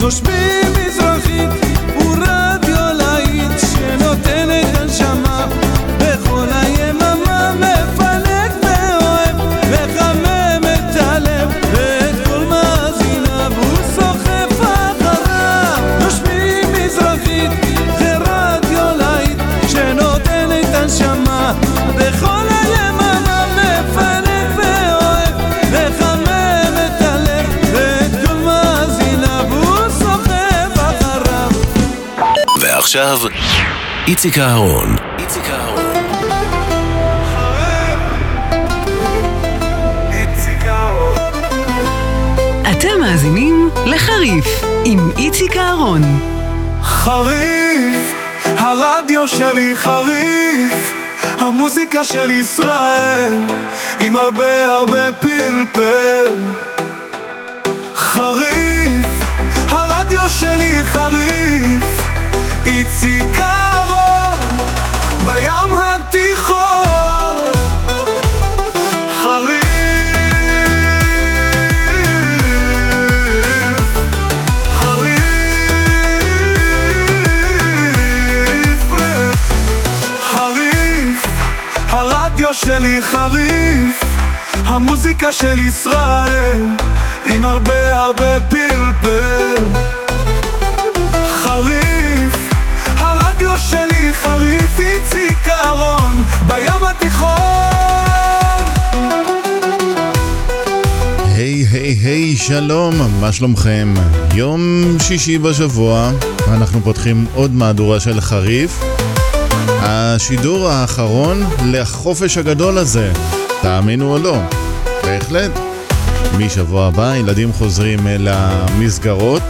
נושמים מזרחית ורק עכשיו, איציק אהרון. איציק אהרון. אתם מאזינים לחריף עם איציק אהרון. חריף, הרדיו שלי חריף, המוזיקה של ישראל, עם הרבה הרבה פלפל. חריף, הרדיו שלי חריף בים התיכון. חריף חריף חריף הרדיו שלי חריף המוזיקה של ישראל עם הרבה הרבה פלפל חריף איציק אהרון בים התיכון. היי היי היי שלום, מה שלומכם? יום שישי בשבוע, אנחנו פותחים עוד מהדורה של חריף. השידור האחרון לחופש הגדול הזה, תאמינו או לא, בהחלט. משבוע הבא ילדים חוזרים אל המסגרות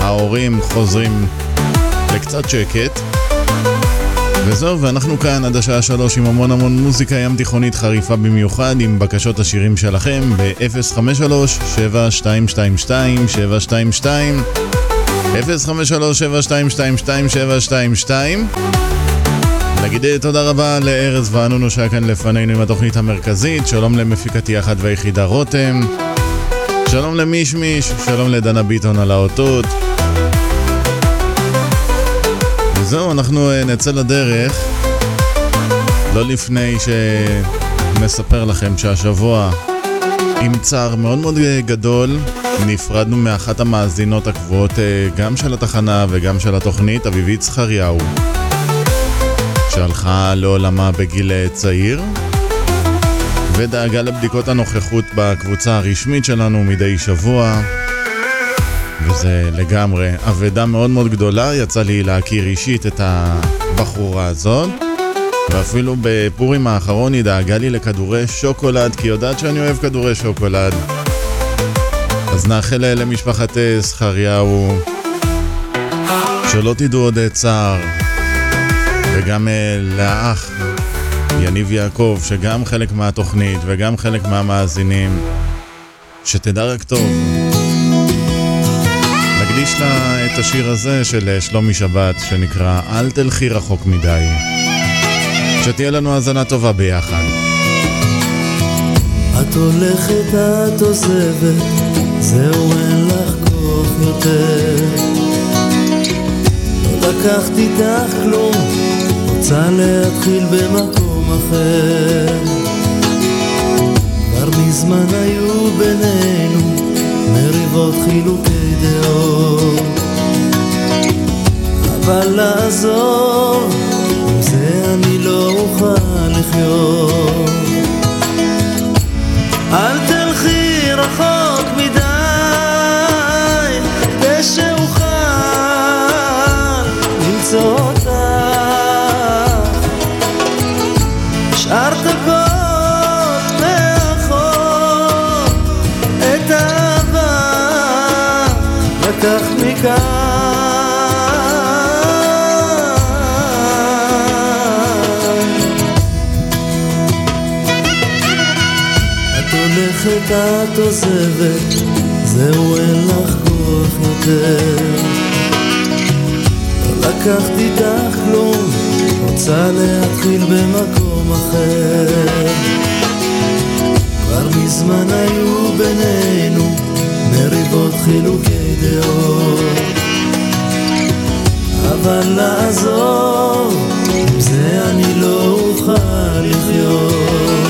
ההורים חוזרים לקצת שקט וזהו, ואנחנו כאן עד השעה שלוש עם המון המון מוזיקה ים תיכונית חריפה במיוחד עם בקשות השירים שלכם ב-053-7222-722 053-7222-722 נגיד תודה רבה לארז וענונו שהיה כאן לפנינו עם התוכנית המרכזית. שלום למפיקתי אחת והיחידה רותם. שלום למישמיש, שלום לדנה ביטון על האותות וזהו, אנחנו אה, נצא לדרך. לא לפני שנספר לכם שהשבוע עם צער מאוד מאוד אה, גדול נפרדנו מאחת המאזינות הקבועות אה, גם של התחנה וגם של התוכנית, אביבית זכריהו. שהלכה לעולמה בגיל צעיר ודאגה לבדיקות הנוכחות בקבוצה הרשמית שלנו מדי שבוע וזה לגמרי אבדה מאוד מאוד גדולה, יצא לי להכיר אישית את הבחורה הזאת ואפילו בפורים האחרון היא דאגה לי לכדורי שוקולד כי היא יודעת שאני אוהב כדורי שוקולד. אז נאחל למשפחת זכריהו שלא תדעו עוד צער. וגם לאח יניב יעקב שגם חלק מהתוכנית וגם חלק מהמאזינים שתדע רק טוב נקדיש לה את השיר הזה של שלומי שבת שנקרא אל תלכי רחוק מדי. שתהיה לנו האזנה טובה ביחד. את הולכת, את עוזבת, זהו אין לך כוח יותר. לא לקחת איתך כלום, רוצה להתחיל במקום אחר. כבר מזמן היו בינינו מריבות חילוקי דעות אבל לעזוב, עם זה אני לא אוכל לחיות. אל תלכי רחוק את עוזבת, זהו אין לך כוח יותר. לא לקחת איתך כלום, רוצה להתחיל במקום אחר. כבר מזמן היו בינינו מריבות חילוקי דעות אבל לעזור, עם זה אני לא אוכל לחיות.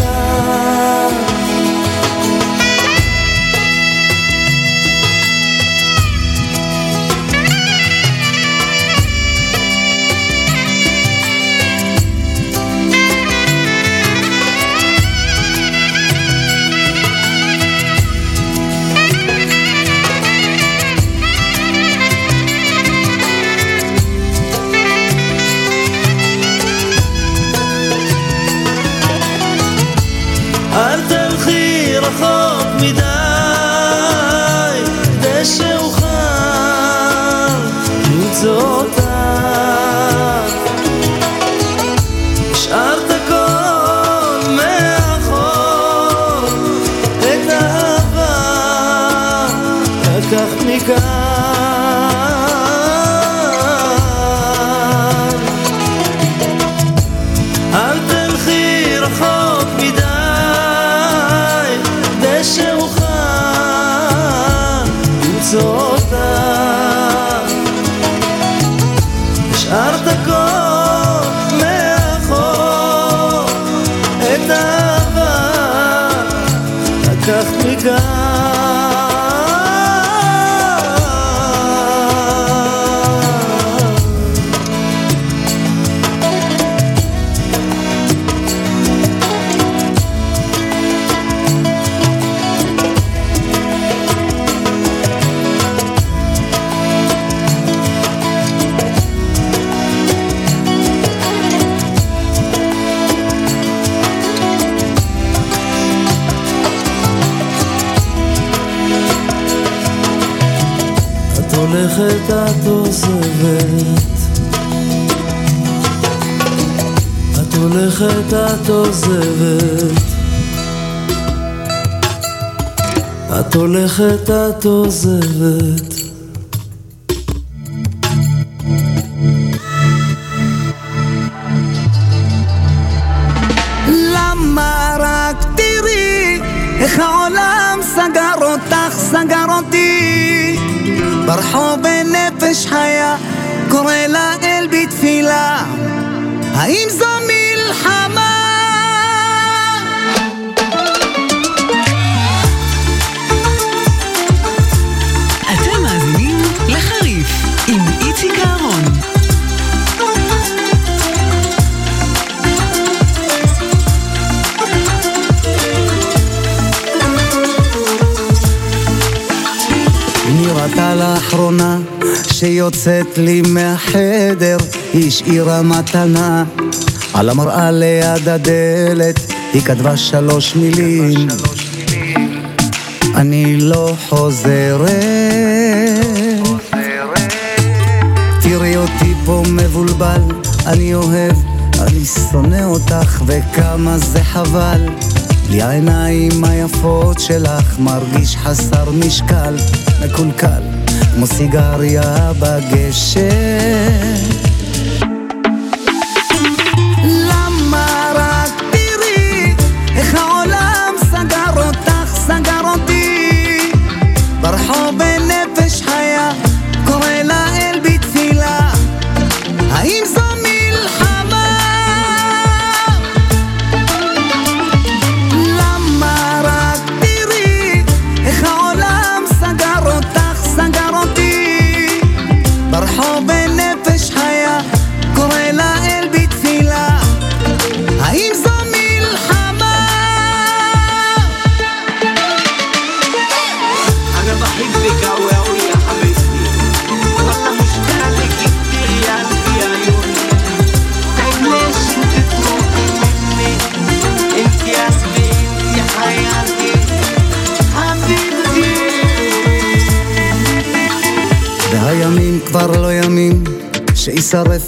הולכת, את עוזבת. את הולכת, את עוזבת. את הולכת, את עוזבת. ברחוב בנפש חיה, קורא לאל בתפילה האם זו מלחמה? שיוצאת לי מהחדר, השאירה מתנה. על המראה ליד הדלת, היא כתבה שלוש מילים. אני לא חוזרת. תראי אותי פה מבולבל, אני אוהב, אני שונא אותך וכמה זה חבל. בלי העיניים היפות שלך מרגיש חסר משקל, מקולקל, כמו סיגריה בגשם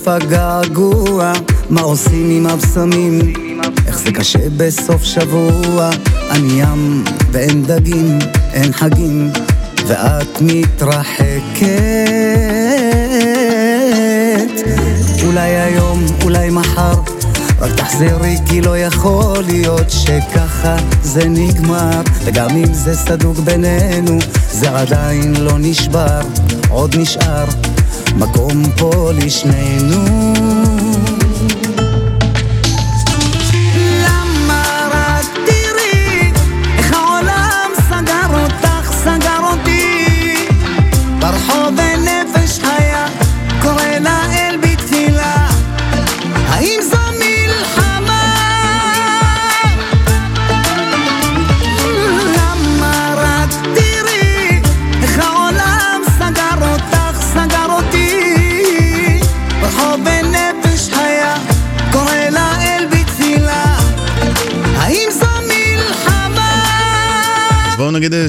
שישרף הגעגוע, מה עושים עם הבשמים? איך זה קשה בסוף שבוע, אני ים ואין דגים, אין חגים, ואת מתרחקת. אולי היום, אולי מחר, רק תחזרי כי לא יכול להיות שככה זה נגמר וגם אם זה סדוק בינינו, זה עדיין לא נשבר, עוד נשאר מקום פה לשנינו.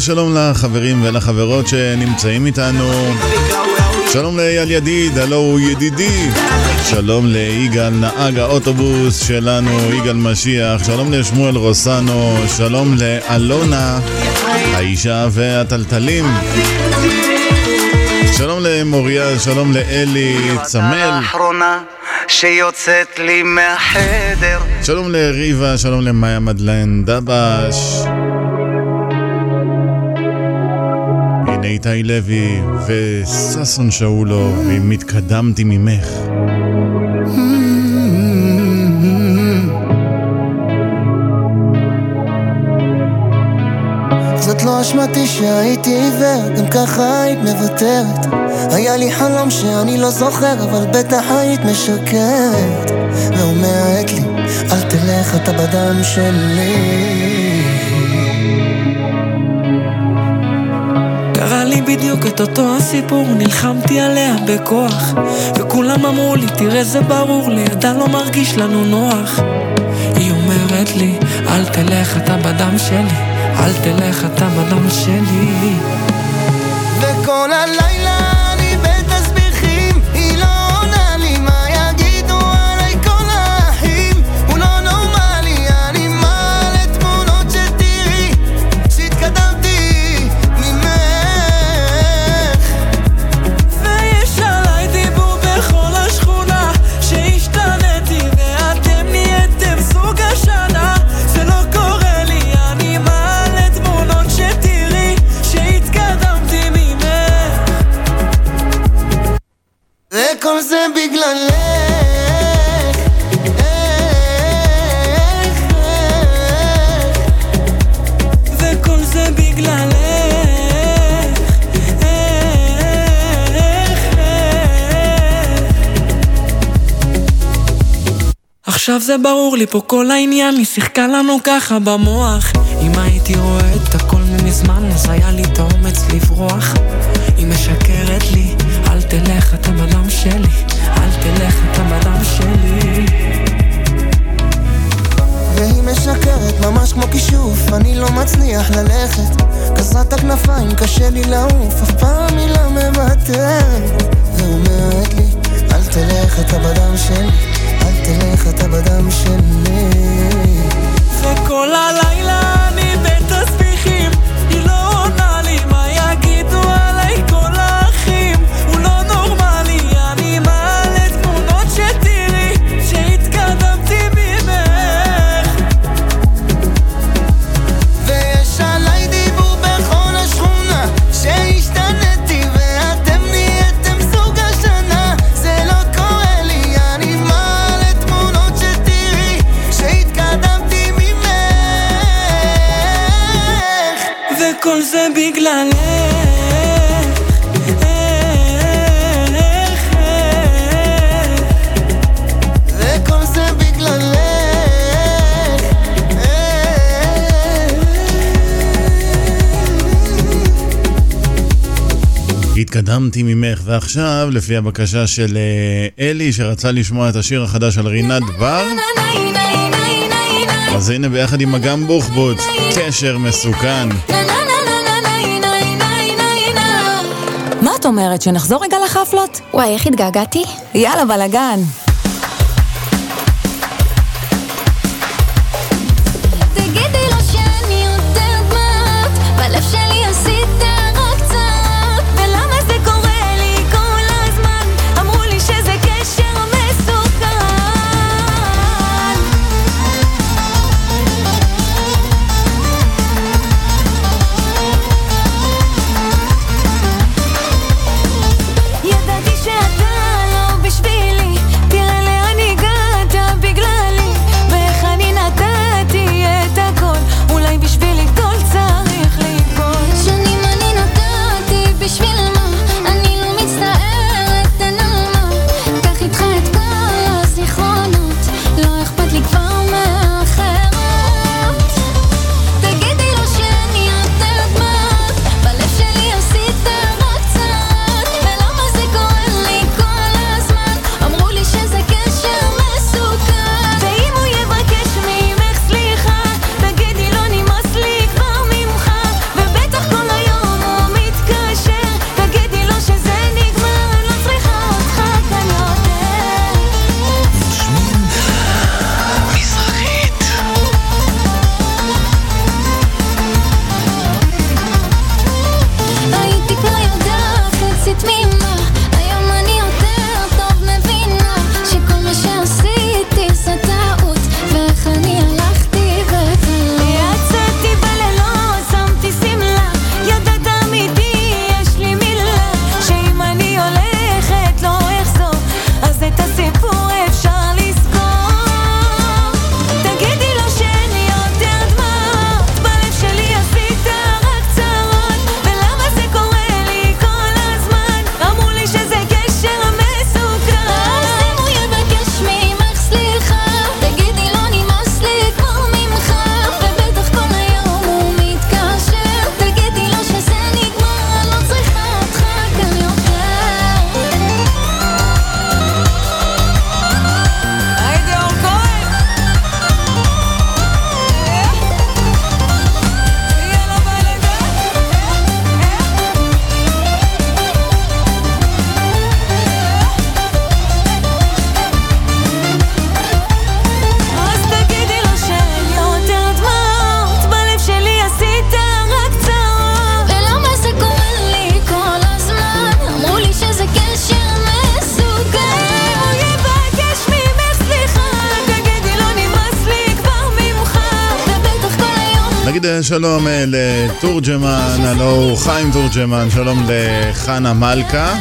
שלום לחברים ולחברות שנמצאים איתנו. שלום לאייל ידיד, הלו הוא ידידי. שלום ליגאל נהג האוטובוס שלנו, יגאל משיח. שלום לשמואל רוסנו. שלום לאלונה, האישה והטלטלים. שלום למוריה, שלום לאלי צמל. שיוצאת לי מהחדר שלום לריבה, שלום למאיה מדלן דבש. הנה איתי לוי וששון שאולו, ואם התקדמתי ממך. זאת לא אשמתי שהייתי עיוור, גם ככה היית מוותרת. היה לי חלום שאני לא זוכר, אבל בטח היית משקרת. ואומרת לי, אל תלך, אתה בדם שלי. בדיוק את אותו הסיפור, נלחמתי עליה בכוח. וכולם אמרו לי, תראה זה ברור, לידה לא מרגיש לנו נוח. היא אומרת לי, אל תלך אתה בדם שלי, אל תלך אתה בדם שלי. וכל הלילה זה ברור לי פה כל העניין, היא שיחקה לנו ככה במוח אם הייתי רואה את הכל ממזמן, אז היה לי את האומץ לברוח היא משקרת לי, אל תלך אתה בדם שלי, אל תלך אתה בדם שלי והיא משקרת ממש כמו כישוף, אני לא מצליח ללכת. כסרת הכנפיים, קשה לי לעוף, אף פעם היא לא מוותרת. ואומרת לי, אל תלך אתה בדם שלי, תלך אתה בדם שלי. וכל הלילה אני בתסביכים בגללך. התקדמתי ממך, ועכשיו, לפי הבקשה של אה, אלי, שרצה לשמוע את השיר החדש על רינת בר, אז הנה ביחד עם אגם בוחבוט, קשר מסוכן. אומרת, שנחזור רגע לחפלות? וואי, איך התגעגעתי? יאללה, בלאגן. שלום אה, לתורג'מן, הלו חיים תורג'מן, שלום לחנה מלכה.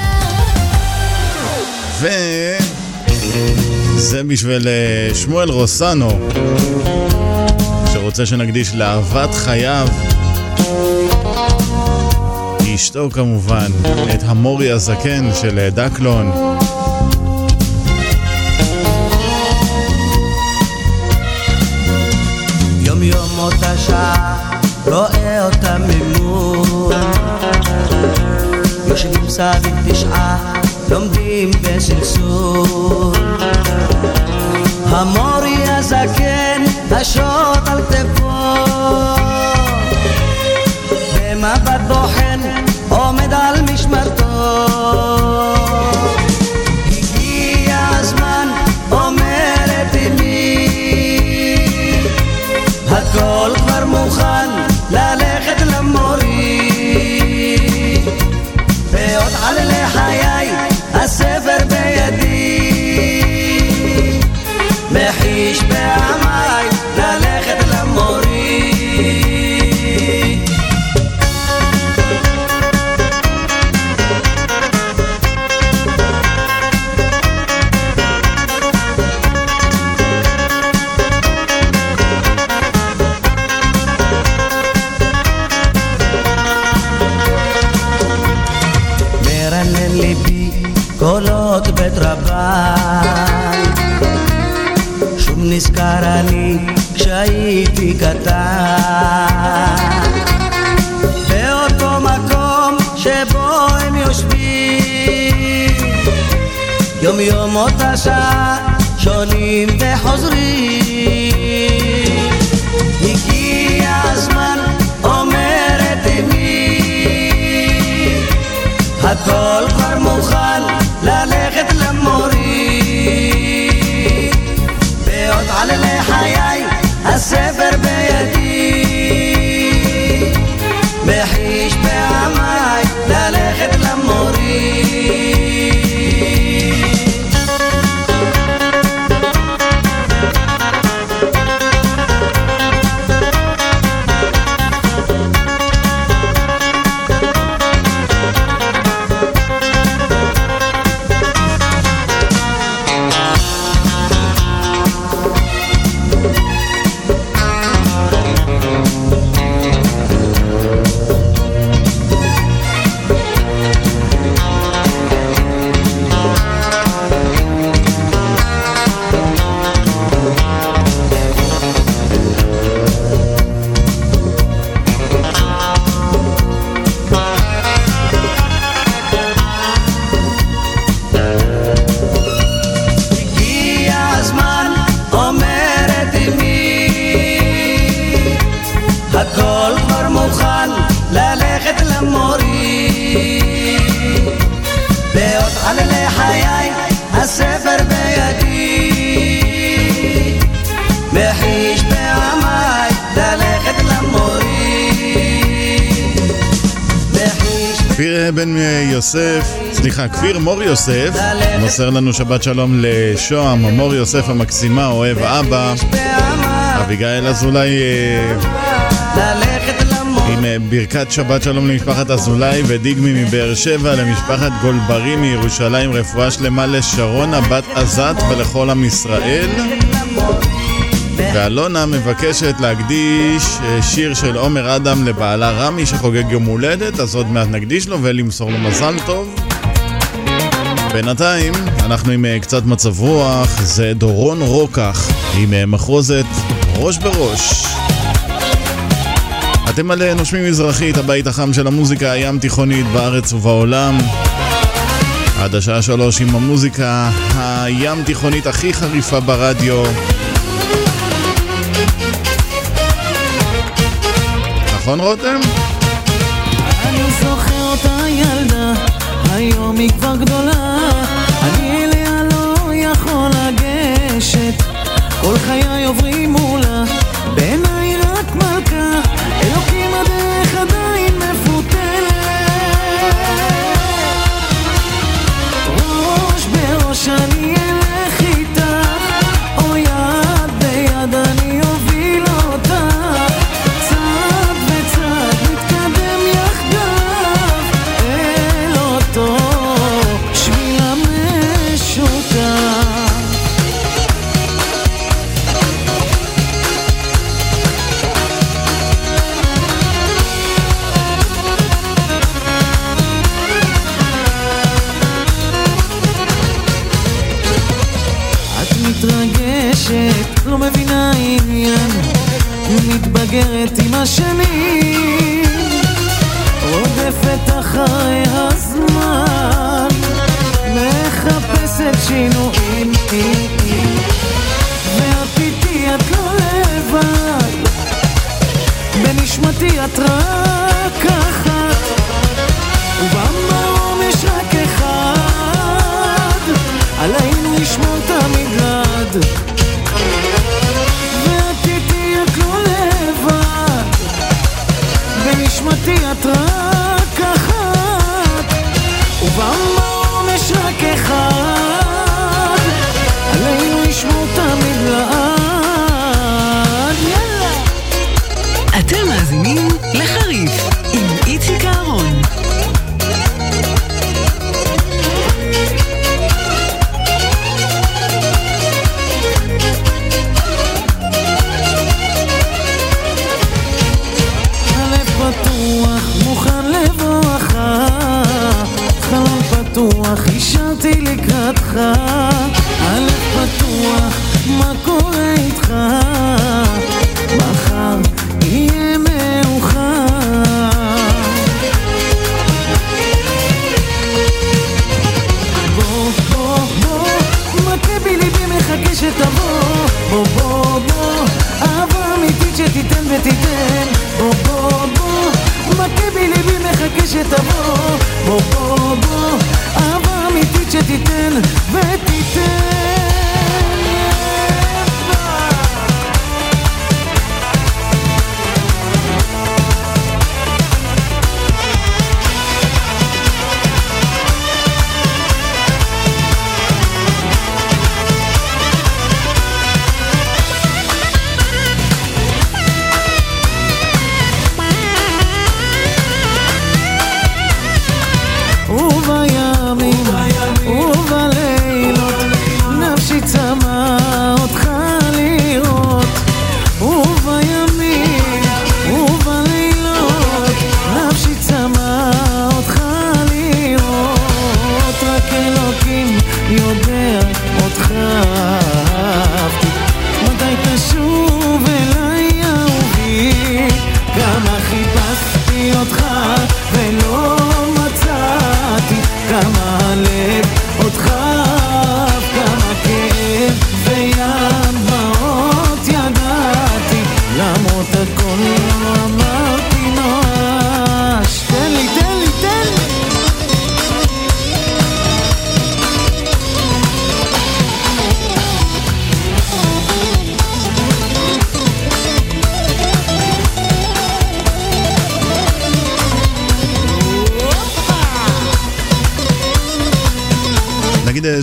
וזה בשביל אה, שמואל רוסנו, שרוצה שנקדיש לאהבת חייו. אשתו כמובן, את המורי הזקן של אה, דקלון. יום יום אותה שעה מכבי תשעה לומדים בסלסול המורי הזקן השוט על כתפו במבט בוחר כפיר מור יוסף מוסר לנו שבת שלום לשוהם, מור יוסף המקסימה, אוהב אבא. אביגאל אזולאי אה, עם אה, ברכת שבת שלום למשפחת אזולאי ודיגמי מבאר שבע, למשפחת גולברי מירושלים, רפואה שלמה לשרונה בת עזת ולכל עם ישראל. ואלונה מבקשת להקדיש אה, שיר של עומר אדם לבעלה רמי שחוגג יום הולדת, אז עוד מעט נקדיש לו ולמסור לו מזל טוב. בינתיים, אנחנו עם אה, קצת מצב רוח, זה דורון רוקח עם אה, מחרוזת ראש בראש. אתם על אה, נושמים מזרחית, הבית החם של המוזיקה הים תיכונית בארץ ובעולם. עד השעה שלוש עם המוזיקה הים תיכונית הכי חריפה ברדיו. נכון רותם? אני זוכר אותה ילדה, היום היא כבר גדולה, אני אליה לא יכול לגשת, כל חיי עוברים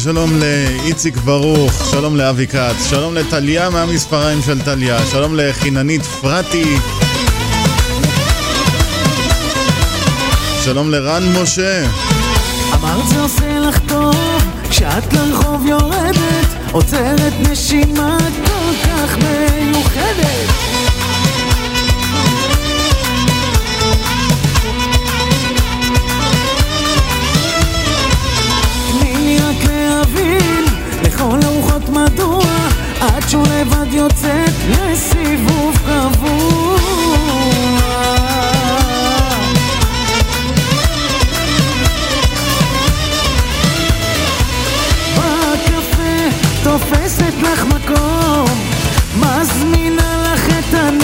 שלום לאיציק ברוך, שלום לאבי כץ, שלום לטליה מהמספריים של טליה, שלום לחיננית פרטי, שלום לרן משה. אמרת זה עושה לך טוב, כשאת לרחוב יורדת, עוצרת נשימה כל כך מיוחדת. מדוע, את שוב לבד יוצאת לסיבוב קבוע. תופסת לך מקום מזמינה לך את הנס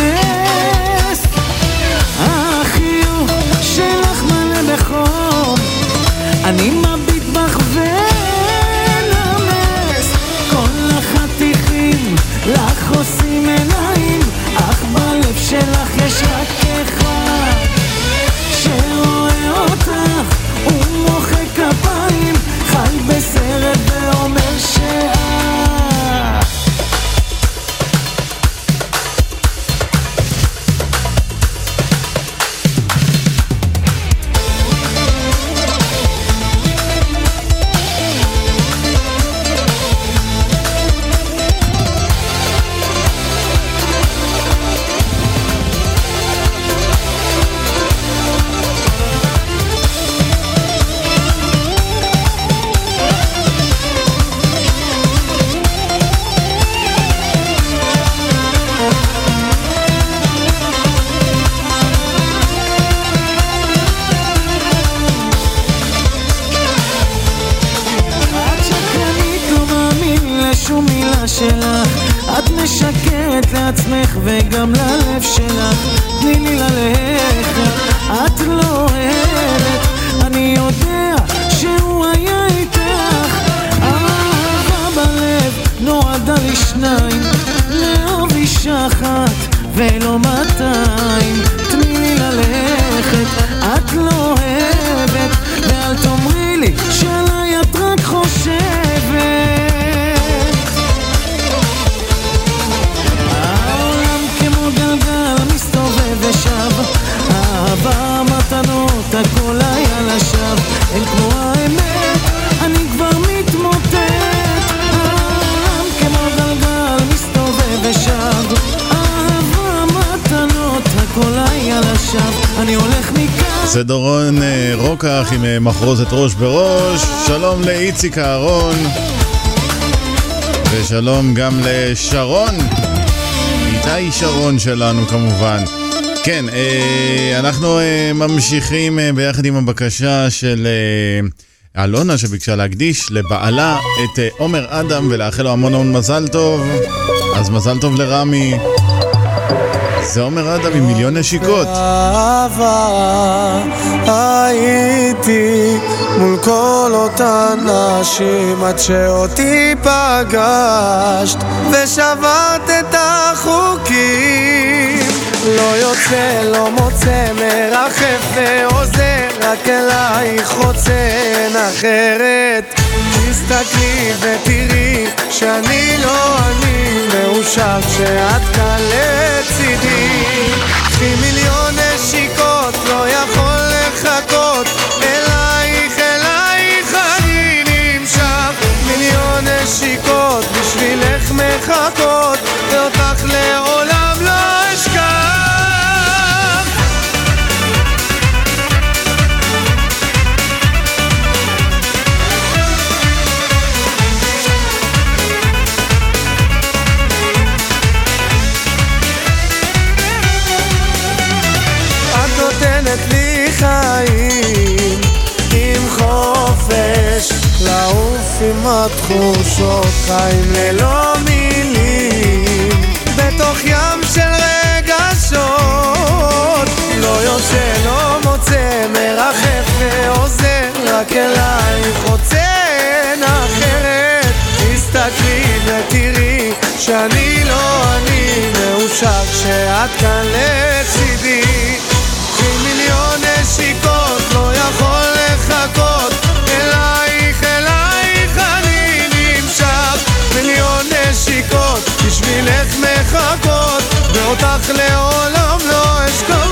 לעצמך מחרוזת ראש בראש. שלום לאיציק אהרון. ושלום גם לשרון. איתי שרון שלנו כמובן. כן, אה, אנחנו אה, ממשיכים אה, ביחד עם הבקשה של אלונה שביקשה להקדיש לבעלה את עומר אדם ולאחל לו המון המון מזל טוב. אז מזל טוב לרמי. זה עומר אדם עם מיליון נשיקות. אהבה הייתי מול כל אותן נשים עד שאותי פגשת ושברת את החוקים לא יוצא, לא מוצא, מרחף ועוזר רק אלייך רוצה אין אחרת ותראי שאני לא אני מאושר כשאת כאן לצידי. קחי מיליון נשיקות, לא יכול לחכות. אלייך, אלייך אני נמשך. מיליון נשיקות בשבילך מחכות לעוף עם התחושות חיים ללא מילים. בתוך ים של רגשות לא יוצא, לא מוצא, מרחף ועוזר רק אלייך רוצה אין אחרת. תסתכלי ותראי שאני לא אני מאושר כשאת כאן לצידי אותך לעולם לא אשכח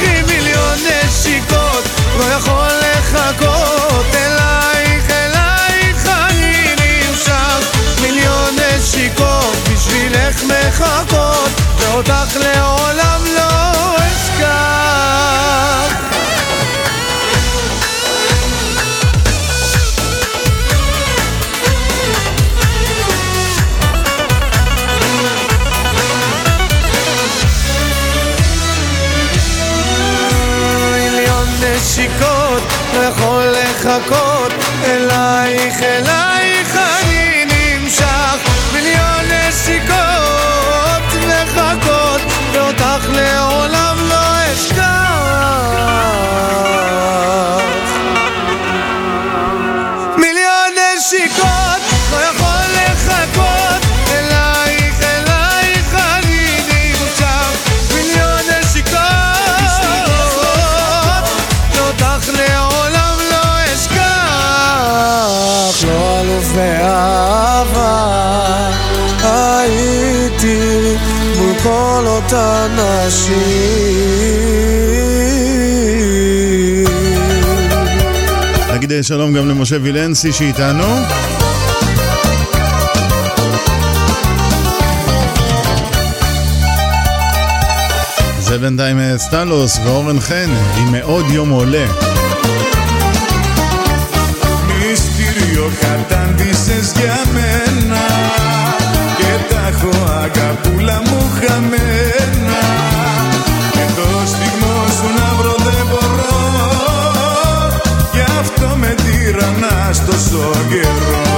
עם מיליון נשיקות לא יכול לחכות אלייך, אלייך אני נמשך. מיליון נשיקות בשבילך מחכות. ואותך לעולם corazón. השיר. נגיד אה, שלום גם למשה וילנסי שאיתנו. זה בינתיים אה, סטלוס ואורן חן עם מאוד יום עולה. מיסטריו קטן ביסס για μένα και τα έχω αγαπούλα μου χαμένα Zagueiro.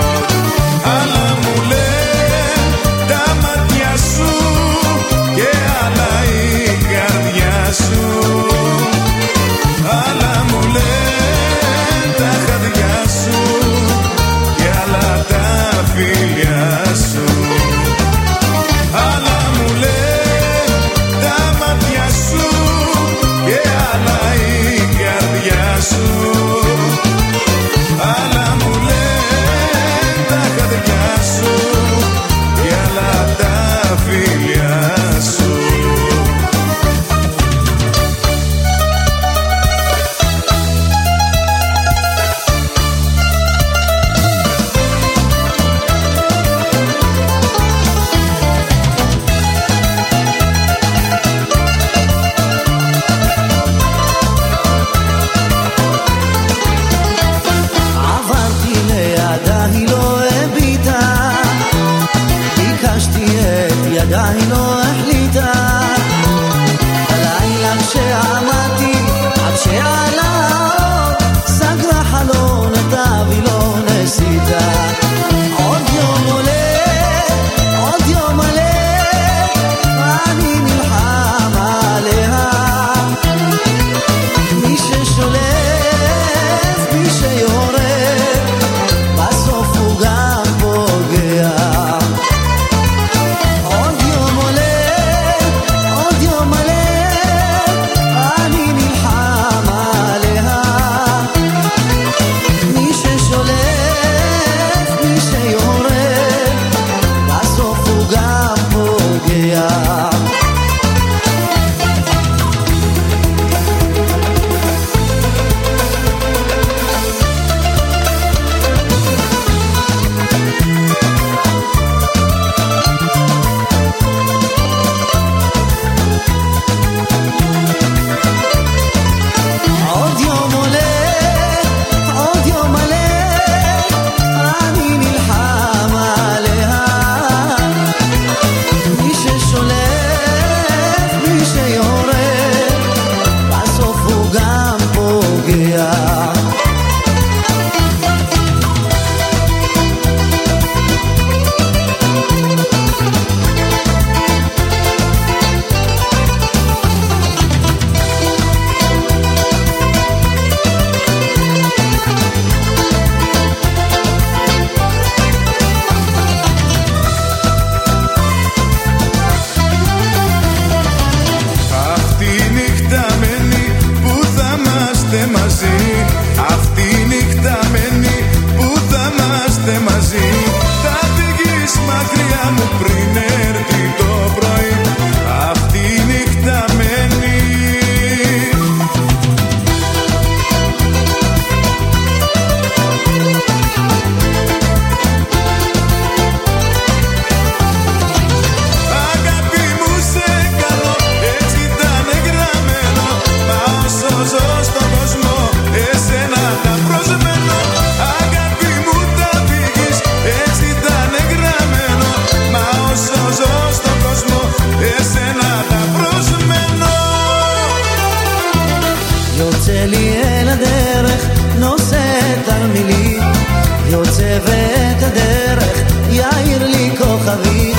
ואת הדרך יאיר לי כוכבי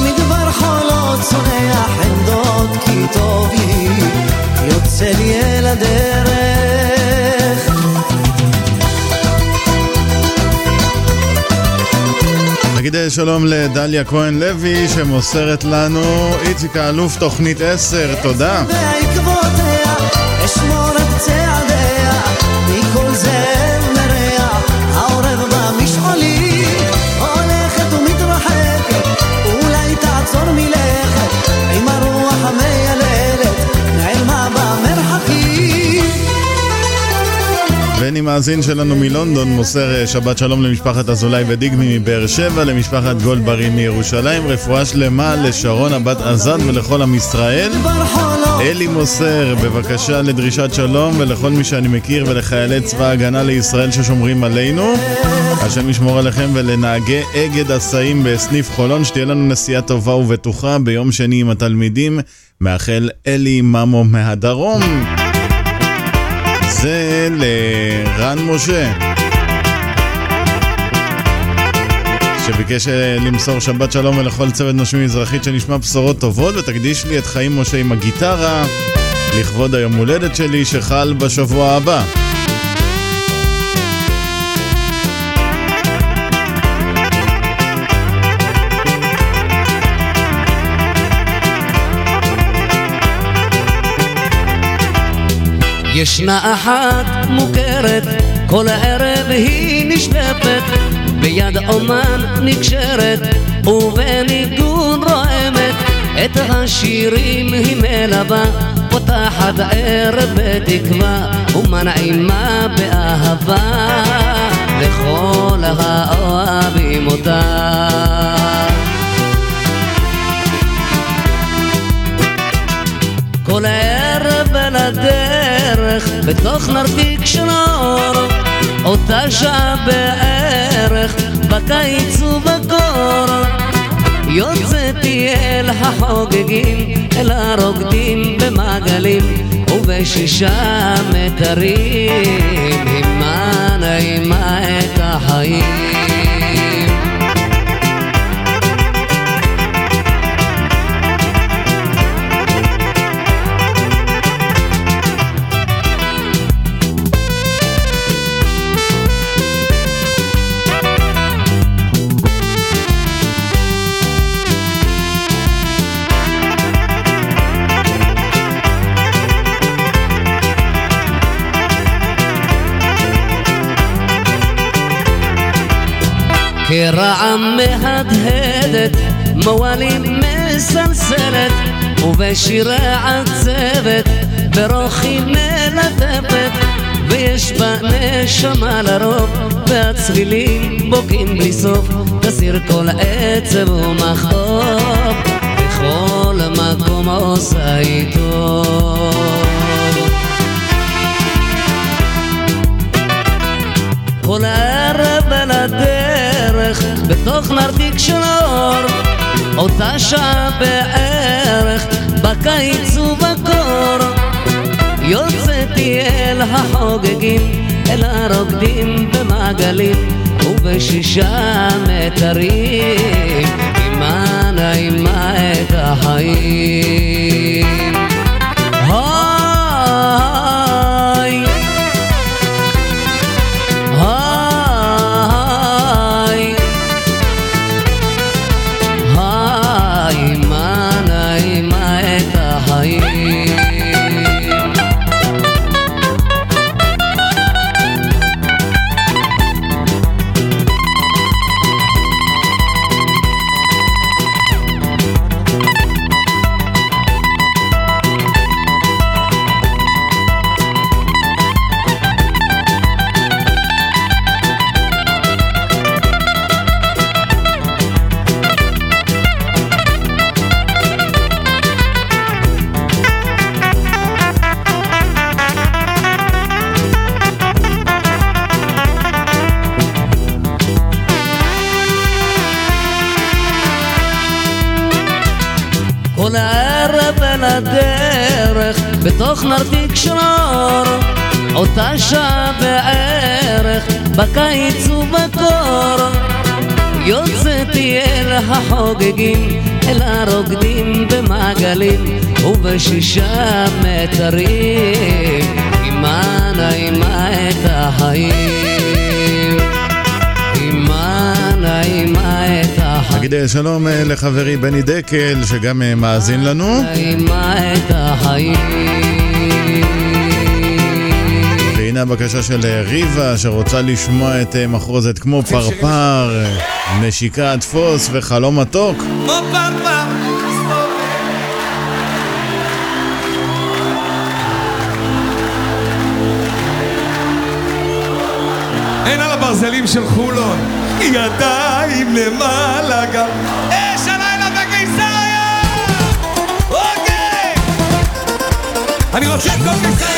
מדבר חולות צונח עמדות כי טוב לי יוצא לי אל הדרך נגיד אה, שלום לדליה כהן לוי שמוסרת לנו איציק האלוף תוכנית 10, תודה. בעקבותיה אשמור את צעדיה מכל זה מאזין שלנו מלונדון מוסר אה, שבת שלום למשפחת אזולאי ודיגמי מבאר שבע, למשפחת גולדברי מירושלים, רפואה שלמה לשרון הבת עזת ולכל עם ישראל. אלי מוסר, בבקשה לדרישת שלום ולכל מי שאני מכיר ולחיילי צבא ההגנה לישראל ששומרים עלינו. השם ישמור עליכם ולנהגי אגד הסעים בסניף חולון, שתהיה לנו נסיעה טובה ובטוחה ביום שני עם התלמידים. מאחל אלי ממו מהדרום. זה לרן משה. שביקש אה, למסור שבת שלום ולכל צוות נושמים מזרחית שנשמע בשורות טובות ותקדיש לי את חיים משה עם הגיטרה לכבוד היום הולדת שלי שחל בשבוע הבא. ישנה אחת מוכרת, כל ערב היא נשלפת, ביד אומן נקשרת, ובניגון רועמת, את השירים היא מלווה, פותחת ערב בתקווה, ומנעימה באהבה, לכל האוהבים אותה. כל ערב על הדרך, בתוך נרתיק של אור, אותה שעה בערך, בקיץ ובקור. יוצאתי אל החוגגים, אל הרוקדים במעגלים, ובשישה מיתרים, עימה נעימה את החיים. כרעם מהדהדת, מוואלים מסלסלת, ובשירי עצבת, ברוחי מלטפת, ויש בה נשמה לרוב, והצלילים בוקעים בלי סוף, תסיר כל עצב ומכאוב, בכל מקום עושה איתו. כל ערב הדרך, בתוך נרתיק של אור, אותה שעה בערך, בקיץ ובקור. יוצאתי אל החוגגים, אל הרוקדים במעגלים, ובשישה מיתרים, עימה נעימה את החיים. בקיץ ובקור. יוצאתי אל החוגגים, אל הרוקדים במעגלים, ובשישה מיתרים, עימה נעימה את החיים. עימה נעימה את החיים. נגיד אה, שלום אה, לחברי בני דקל, שגם אה, מאזין לנו. אימה את החיים. והנה הבקשה של אה, ריבה, שרוצה לשמוע את אה, מחרוזת כמו פרפר, אה, נשיקה תפוס וחלום מתוק. כמו פרפר אין על הברזלים של חולון ידיים למעלה גם אש הלילה בקיסריה! אוקיי! אני רוצה את כל קיסריה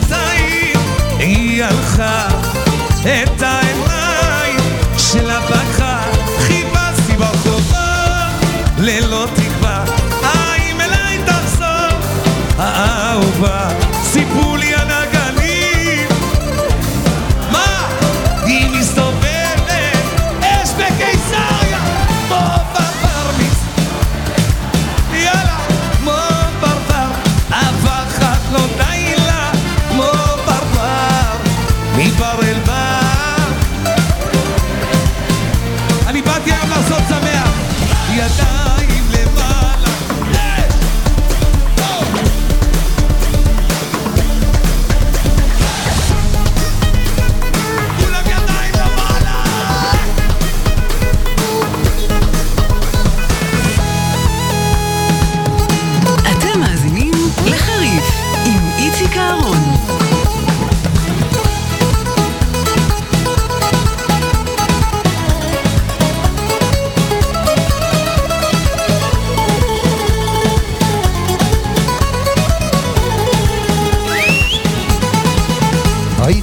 היא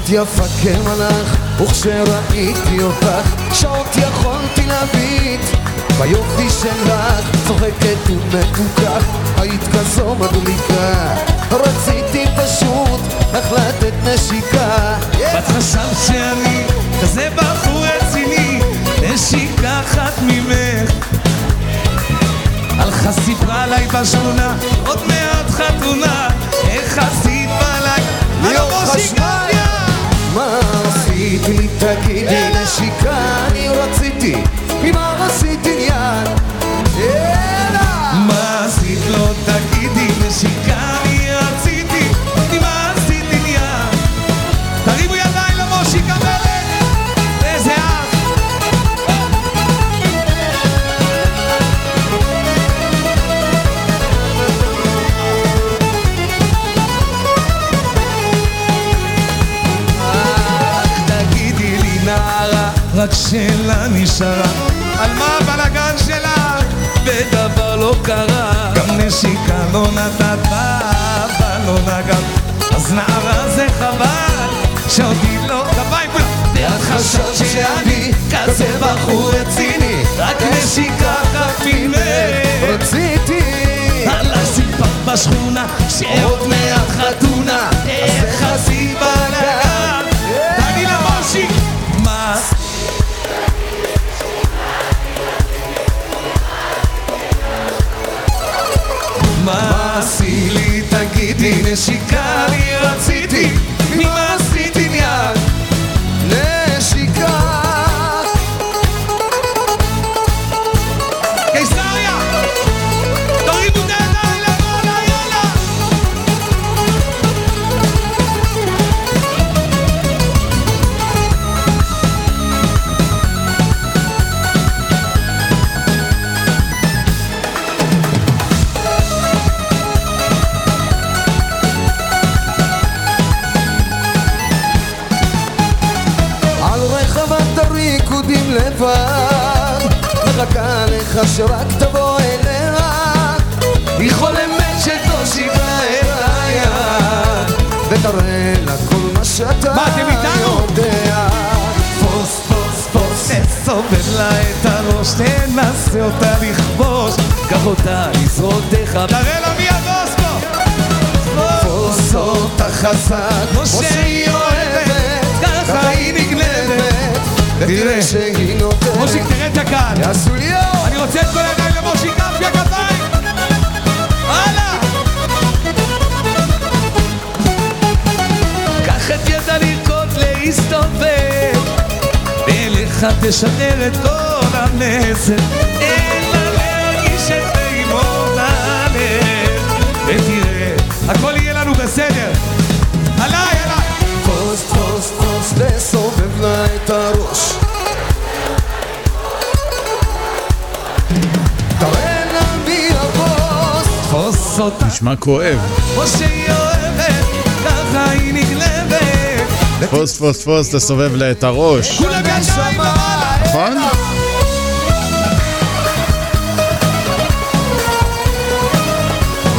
היית יפה כמלאך, וכשראיתי אותך, שעות יכולתי להביט ביופי שלך, צוחקת ומתוקה, היית כזו מדליקה, רציתי פשוט החלטת נשיקה. ואת חשבת שאני כזה בחור רציני, נשיקה אחת ממך. הלכה סיפרה עליי בשכונה, עוד מעט חתונה, איך עשית בלילה? ליאור מושי חשמל. מה עשית לי תגידי נשיקה אני רציתי. ממה עשיתי עניין רק שאלה נשארה. על מה הבלאגן שלך? ודבר לא קרה. גם נשיקה לא נתת ואבא לא נגע אז נערה זה חבל שאותי לא כפיים כולם. ואת חשבת שאני כזה בחור רציני רק נשיקה ממך רציתי. עלה סיפרת בשכונה שעוד מעט חתונה. איך עשית תגידי נשיקה אני רציתי. ממה לך שרק תבוא אליה היא חולמת שתושיב היד ותראה לה כל מה שאתה מה, אתם איתנו? יודע. פוס פוס פוס. וסובב לה את הראש, תנסה אותה לכבוש, קח אותה לזרועותיך, תראה לה מי הבוס פה! תפוס אותה חזק, כמו שהיא אוהבת, ככה היא נגנבת, ותראה שהיא נותנת. מושיק, תראה את הקהל. יעשו לי! אני רוצה את כל הידיים למושיק, כף כפיים! הלאה! קח את ידה לרקוד להסתובב. ואליך תשדר את כל המסר אלא להרגיש את פעימות הלב. ותראה, הכל יהיה לנו בסדר. עליי, עליי תפוס, תפוס, תפוס, וסובב לה את הראש אותה נשמע כואב. כמו שהיא אוהבת ככה היא נגנבת תפוס, תפוס, תפוס, תסובב לה את הראש. כולם ידיים נכון?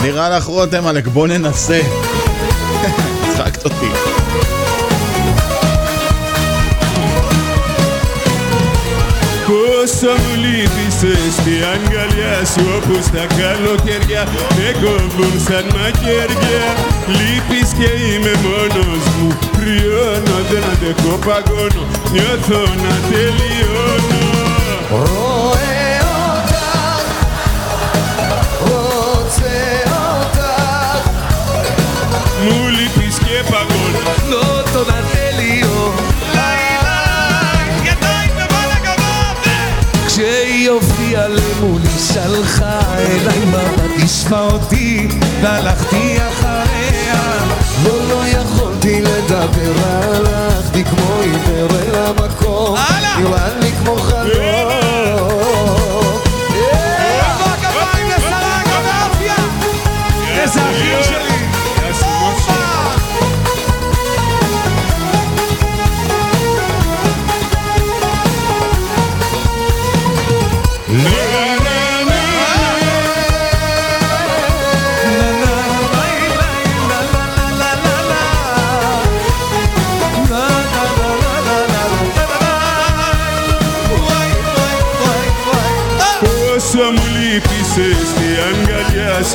נראה לך רותם עלק, בוא ננסה. הצחקת אותי. Όσο μου λύπησες στη αγκαλιά σου Όπου στα καλοκαιριά με κόβουν σαν μακεριά Λείπεις και είμαι μόνος μου Κρυώνω, δεν αντέχω παγώνω Νιώθω να τελειώνω. והלכתי אחריה. לא, לא יכולתי לדבר, הלכתי כמו עיוור אל המקום. נראה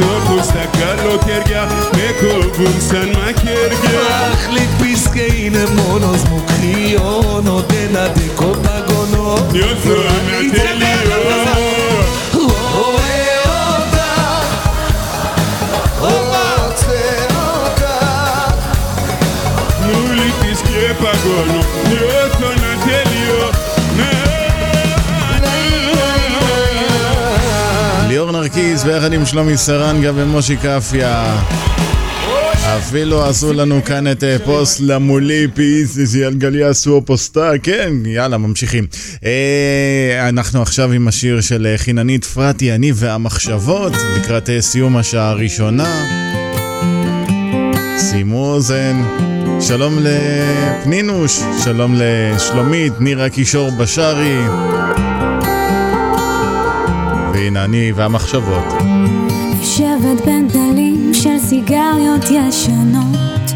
όπως τα καλοκαίρια με κόβουν σαν μαχαίρια. Αχ, λυπείς και είναι μόνος μου κρύο. נרקיס ביחד עם שלומי סרנגה ומושי קפיה. אפילו עשו לנו כאן את אה, פוסט למולי פיס על גליה סוו פוסטה, כן, יאללה, ממשיכים. אה, אנחנו עכשיו עם השיר של אה, חיננית פרטי, אני והמחשבות, לקראת סיום השעה הראשונה. שימו אוזן. שלום לפנינוש, שלום לשלומית, נירה קישור בשארי. והנה אני והמחשבות. יושבת בין גדלים של סיגריות ישנות.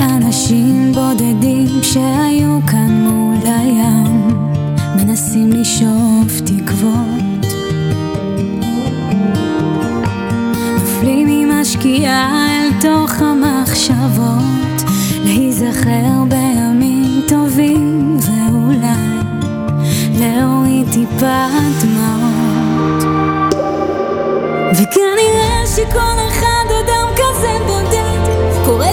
אנשים בודדים שהיו כאן מול הים מנסים לשאוף תקוות. נופלים עם השקיעה אל תוך המחשבות להיזכר בימים טובים ואולי להוריד טיפה דמעות וכנראה שכל אחד אדם כזה בודד. קורא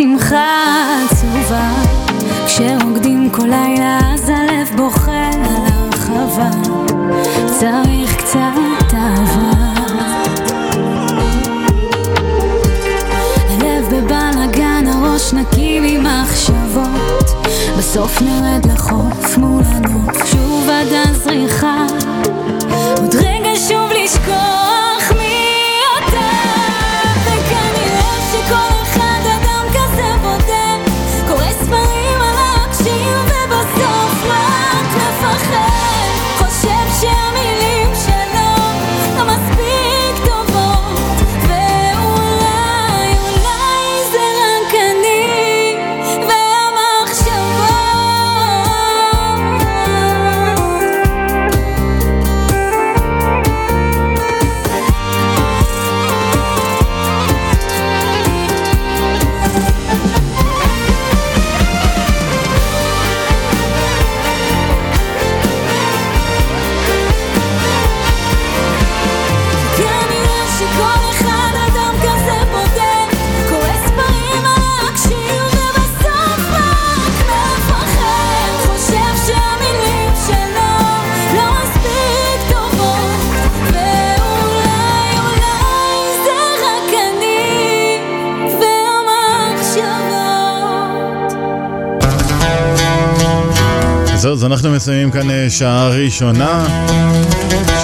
כאב ושמחה עצובה כשרוקדים כל לילה אז הלב בוכה על הרחבה. צריך קצת אהבה. הלב בבלאגן, הראש נקי ממחשבות. בסוף נרד מסיימים כאן אה, שעה ראשונה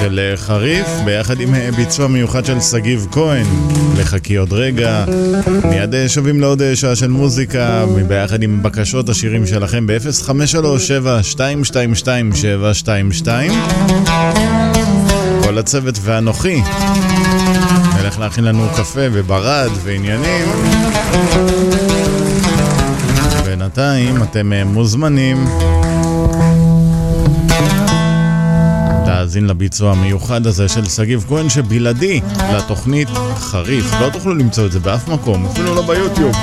של אה, חריף, ביחד עם אה, ביצוע מיוחד של שגיב כהן. לחכי עוד רגע. מיד שווים לעוד שעה של מוזיקה, ביחד עם בקשות השירים שלכם ב-053-7222722. כל הצוות ואנוכי. נלך להכין לנו קפה וברד ועניינים. בינתיים אתם מוזמנים להאזין לביצוע המיוחד הזה של שגיב כהן שבלעדי לתוכנית חריף. לא תוכלו למצוא את זה באף מקום, אפילו לא ביוטיוב.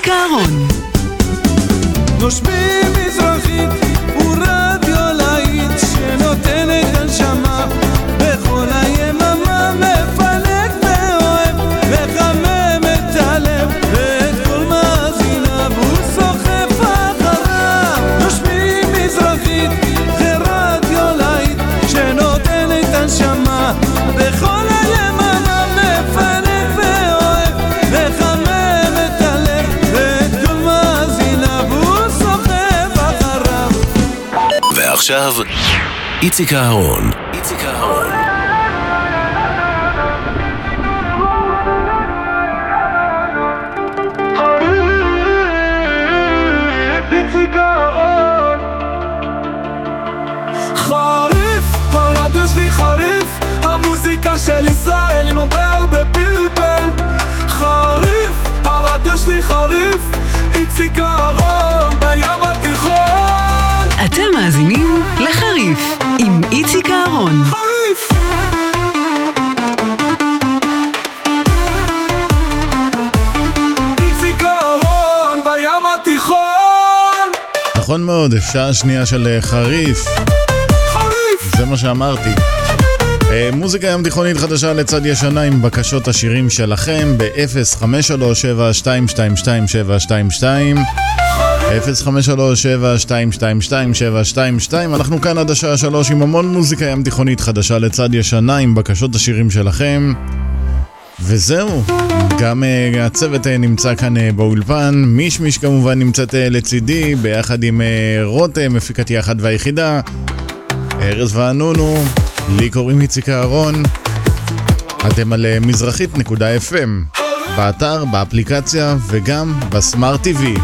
עם איציק אהרון. ועכשיו, איציק אהרון. איציק אהרון. נכון מאוד, שעה שנייה של אה, חריף. זה מה שאמרתי. אה, מוזיקה ים תיכונית חדשה לצד ישנה עם בקשות השירים שלכם ב-053-722-722 053-722-722 אנחנו כאן עד השעה שלוש עם המון מוזיקה ים תיכונית חדשה לצד ישנה עם בקשות השירים שלכם. וזהו, גם uh, הצוות uh, נמצא כאן uh, באולפן, מישמיש כמובן נמצאת לצידי, ביחד עם רותם, מפיקתי האחת והיחידה, ארז וענונו, לי קוראים איציק אהרון, אתם על מזרחית.fm, באתר, באפליקציה וגם בסמארט TV.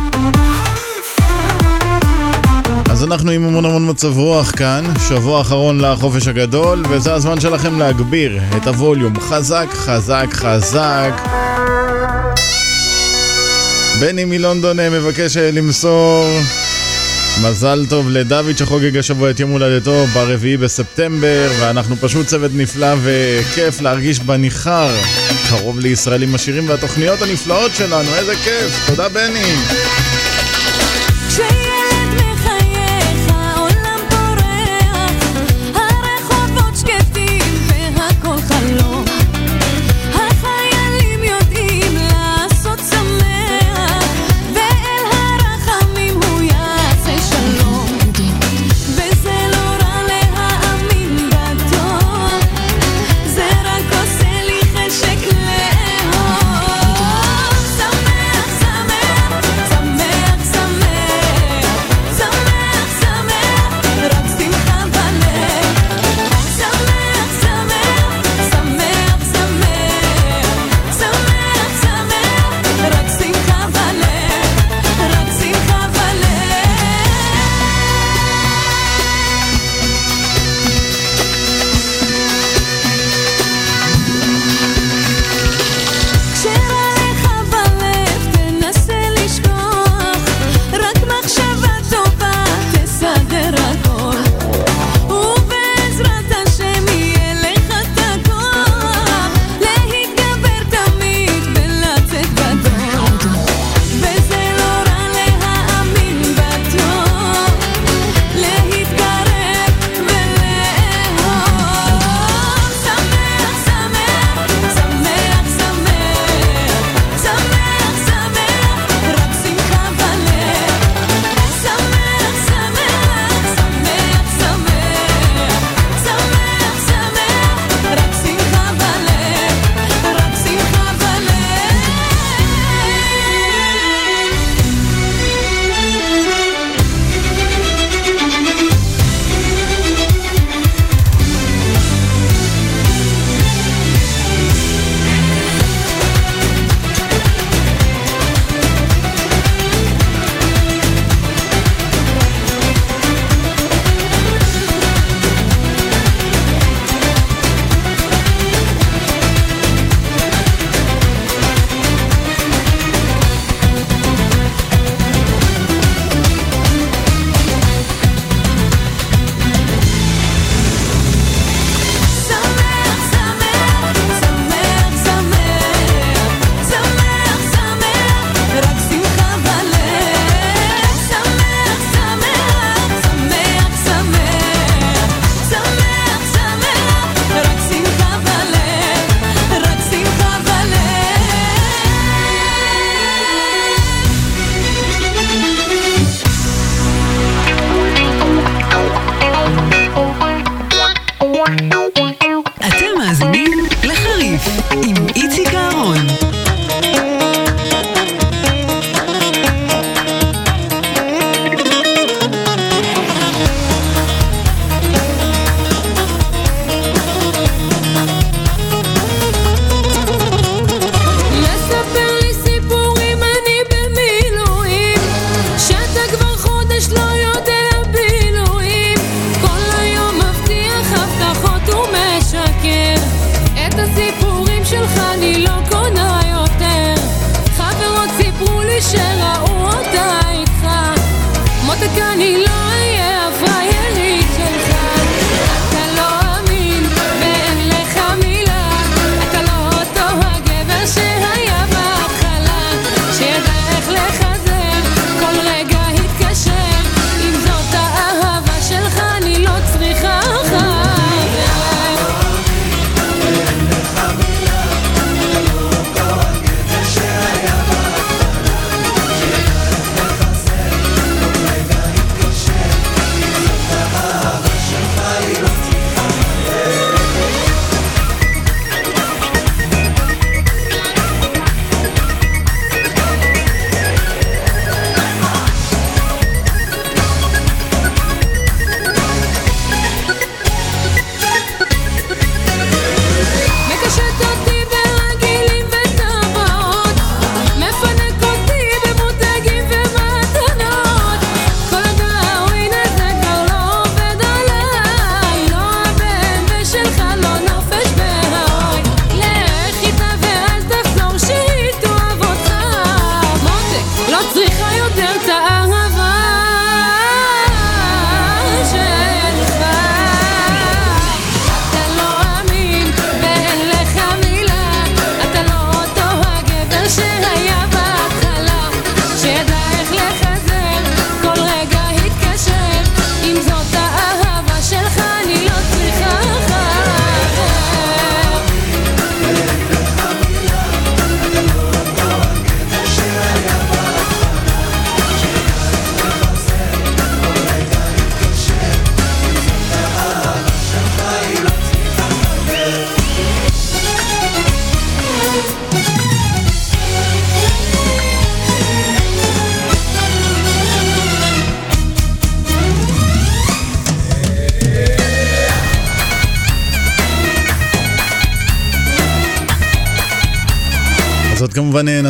אז אנחנו עם המון המון מצב רוח כאן, שבוע אחרון לחופש הגדול, וזה הזמן שלכם להגביר את הווליום. חזק, חזק, חזק. בני מלונדון אה, מבקש אה, למסור. מזל טוב לדוד שחוגג השבוע את יום הולדתו ברביעי בספטמבר, ואנחנו פשוט צוות נפלא וכיף להרגיש בניכר קרוב לישראל עם השירים והתוכניות הנפלאות שלנו, איזה כיף, תודה בני.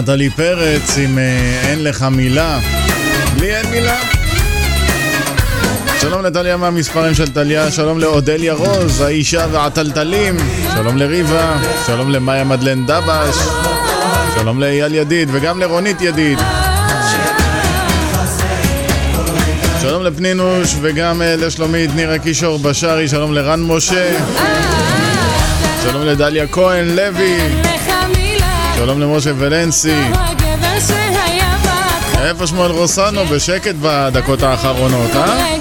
נטלי פרץ עם אה, אין לך מילה. לי אין מילה. שלום לטליה מהמספרים של טליה, שלום לאודליה רוז, האישה והטלטלים, שלום לריבה, שלום למאיה מדלן דבש, שלום לאייל ידיד וגם לרונית ידיד. שלום לפנינוש וגם אה, לשלומית נירה קישור בשארי, שלום לרן משה, שלום לדליה כהן לוי. שלום למשה ולנסי. איפה שמואל רוסנו? בשקט בדקות האחרונות, אה?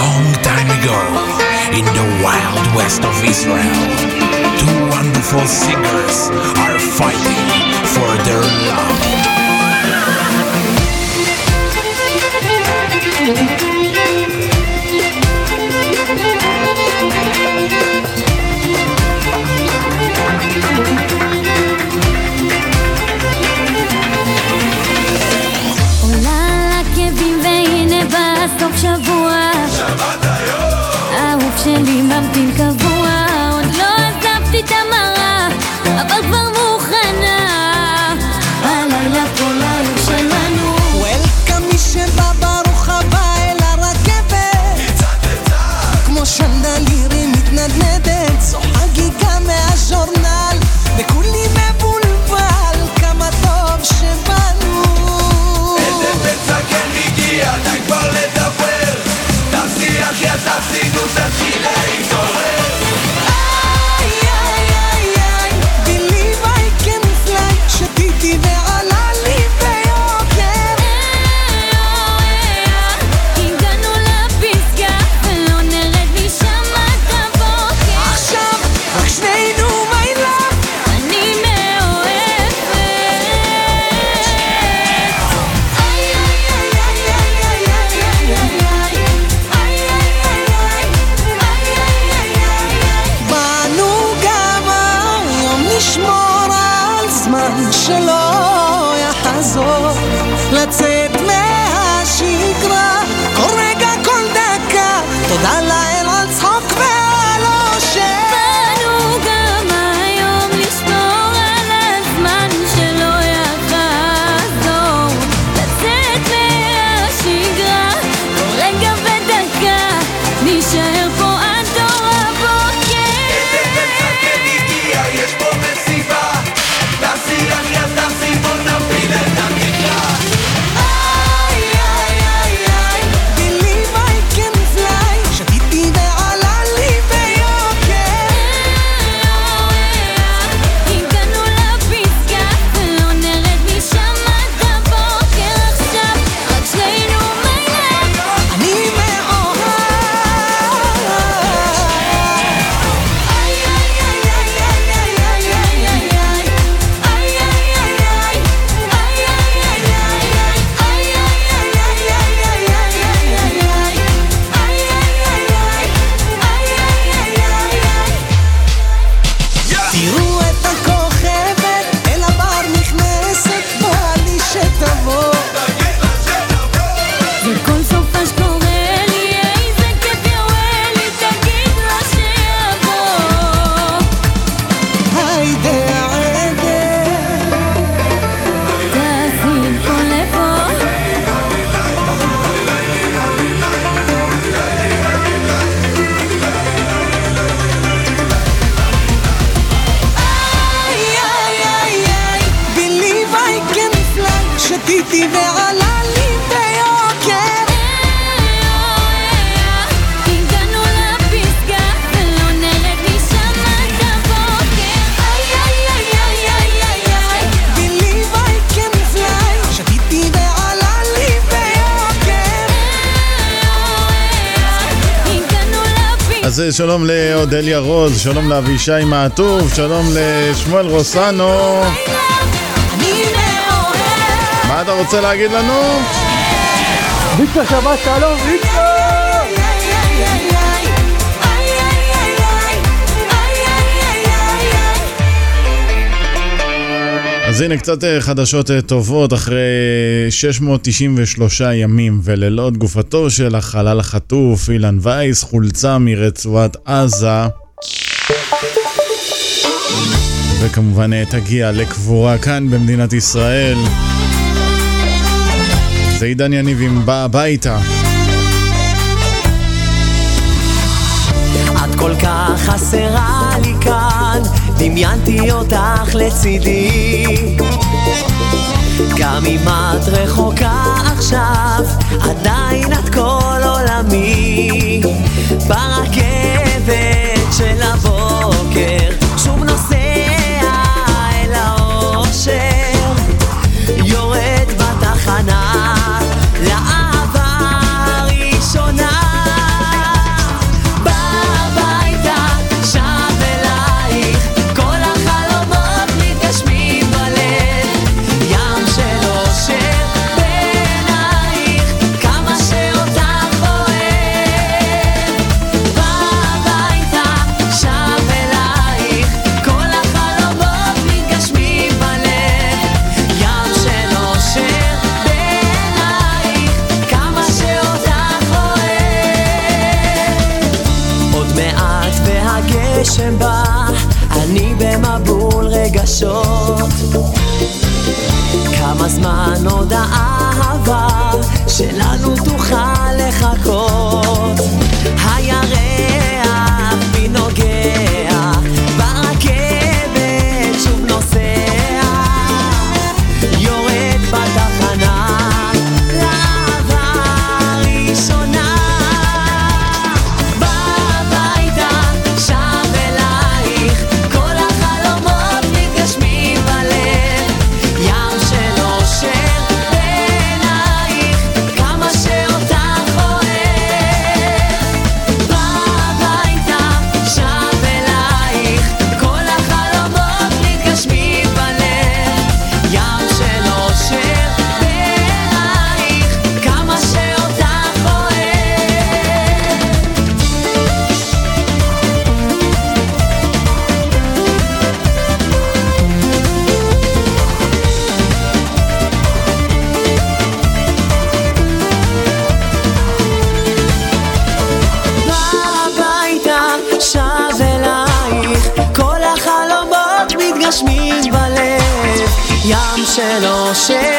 Long time ago, in the wild west of Israel wonderful singers are fighting for their love. nazi, nuda, chile y todo. שלום לאודליה רוז, שלום לאבישי מעטוב, שלום לשמואל רוסנו. מה אתה רוצה להגיד לנו? ביקשה שבת שלום, ביקשה! אז הנה קצת אה, חדשות אה, טובות, אחרי 693 ימים ולילות גופתו של החלל החטוף אילן וייס חולצה מרצועת עזה וכמובן אה, תגיע לקבורה כאן במדינת ישראל. זה עידן יניב עם בא הביתה. את כל כך חסרה לי כאן, דמיינתי אותך לצידי. גם אם את רחוקה עכשיו, עדיין את כל עולמי. ברכבת של הבוקר, והגשם בא, אני במבול רגשות. כמה זמן עוד האהבה שלנו תוכל ים של אושר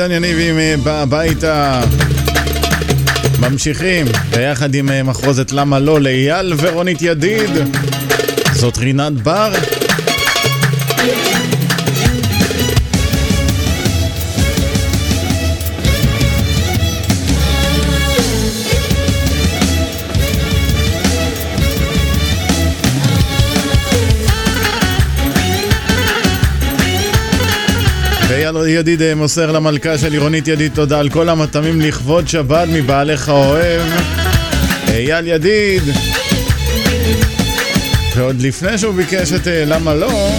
עידן יניב עם אה, בא הביתה. ממשיכים, ביחד עם אה, מחרוזת למה לא לאייל ורונית ידיד. זאת רינת בר. ואייל ידיד אה, מוסר למלכה של עירונית ידיד תודה על כל המטעמים לכבוד שבת מבעלך האוהב. אייל ידיד. ועוד לפני שהוא ביקש את אה, למה לא,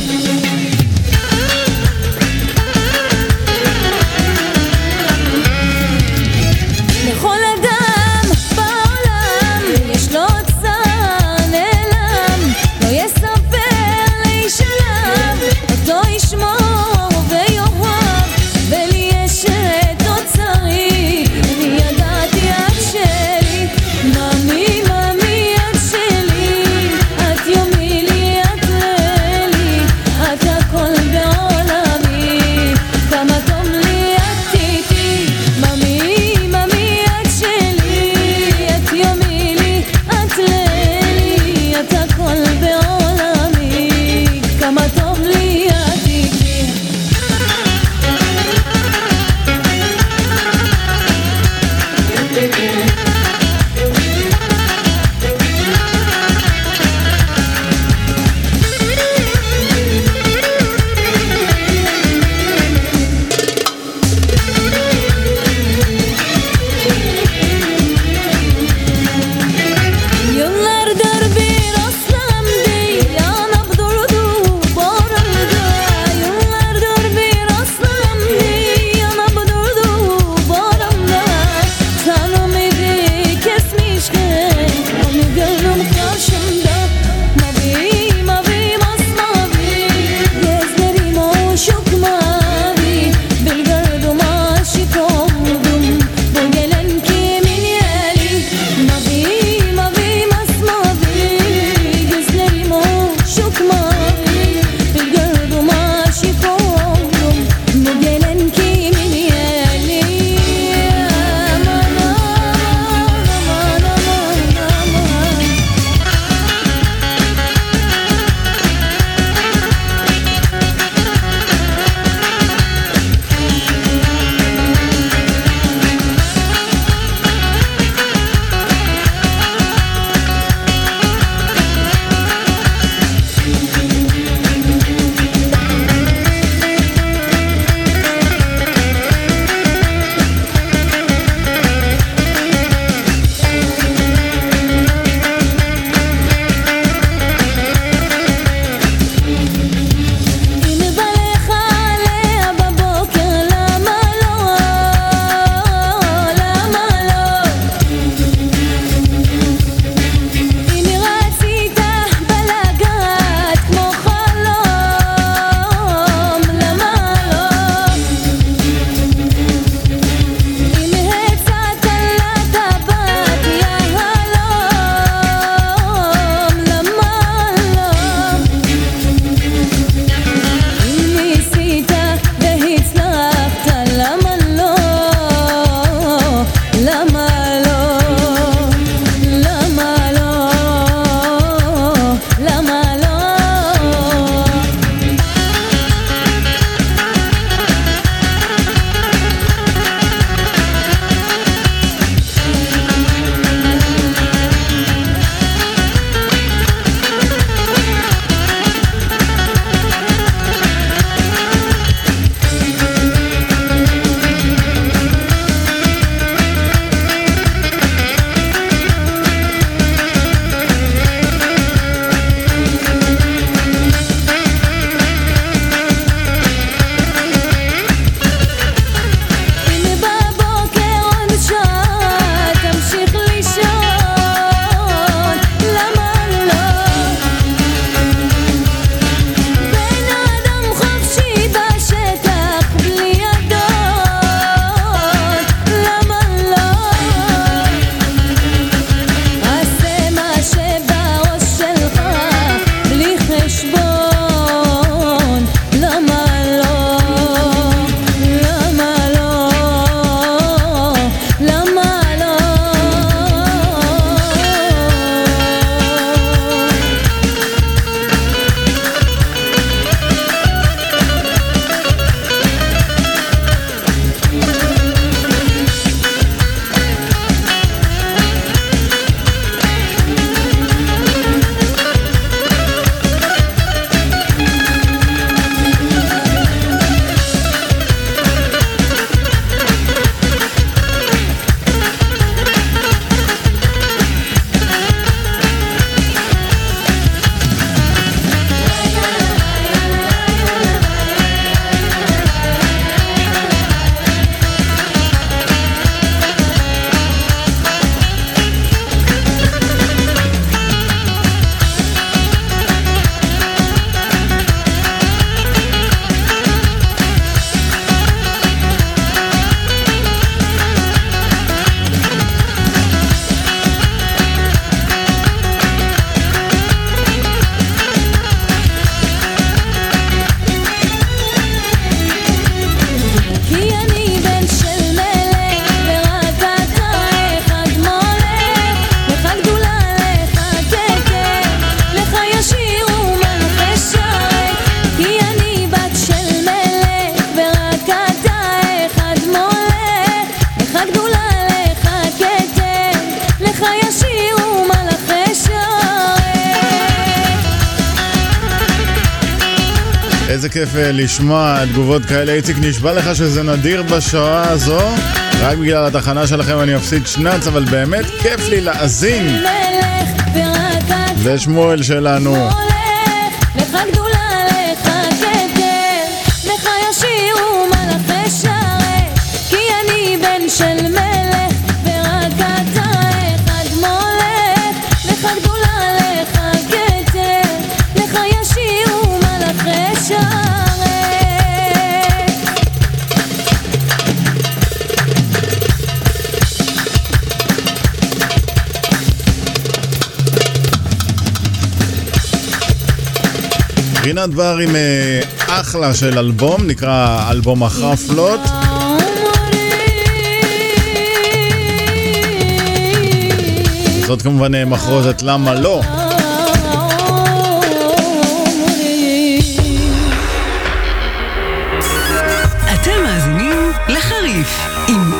לשמוע תגובות כאלה. איציק, נשבע לך שזה נדיר בשעה הזו. רק בגלל התחנה שלכם אני אפסיד שנץ, אבל באמת כיף לי להאזין. ושמואל שלנו. רינת בר עם אה, אחלה של אלבום, נקרא אלבום החפלות. זאת כמובן אה, מחרוזת למה לא.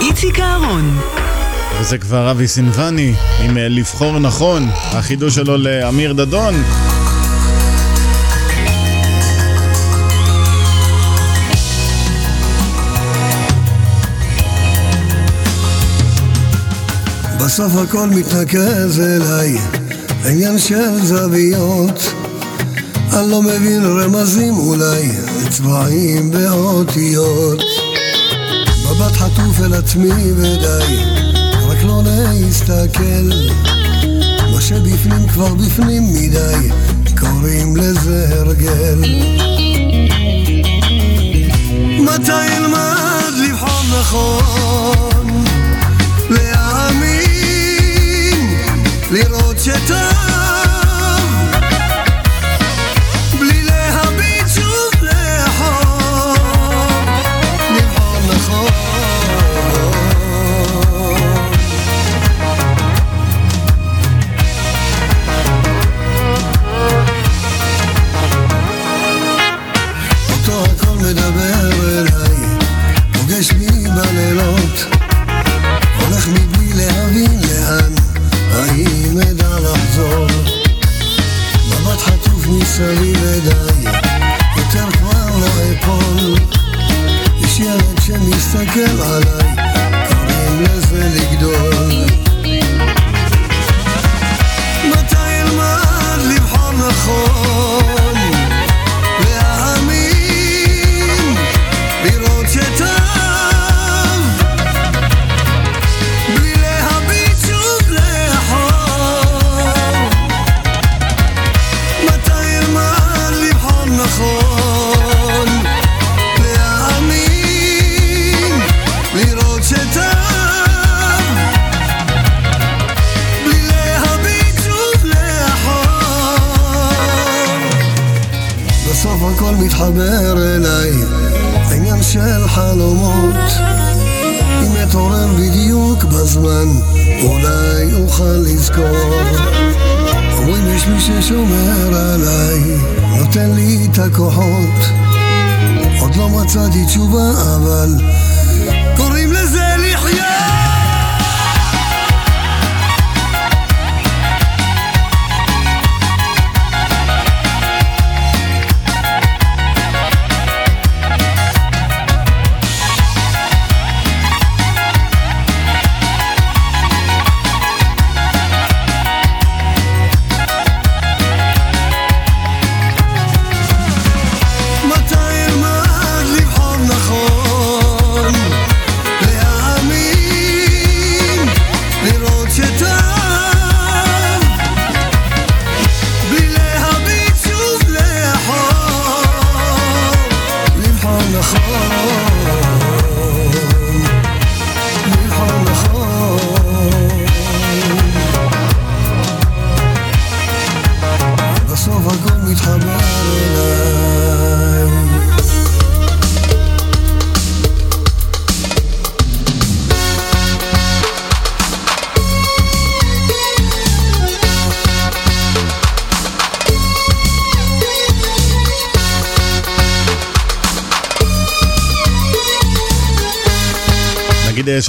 איציק אהרון. וזה כבר אבי סינבני עם אה, לבחור נכון, החידוש שלו לאמיר דדון. בסוף הכל מתנקז אליי, עניין של זוויות. אני לא מבין רמזים אולי, צבעים ואותיות. מבט חטוף אל עצמי ודי, רק לא להסתכל. מה שבפנים כבר בפנים מדי, קוראים לזה הרגל. מתי אלמד לבחור נכון? לראות שטוב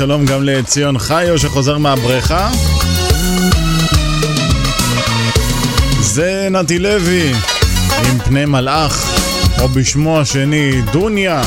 שלום גם לציון חיו שחוזר מהבריכה. זה נתי לוי עם פני מלאך, או בשמו השני דוניה.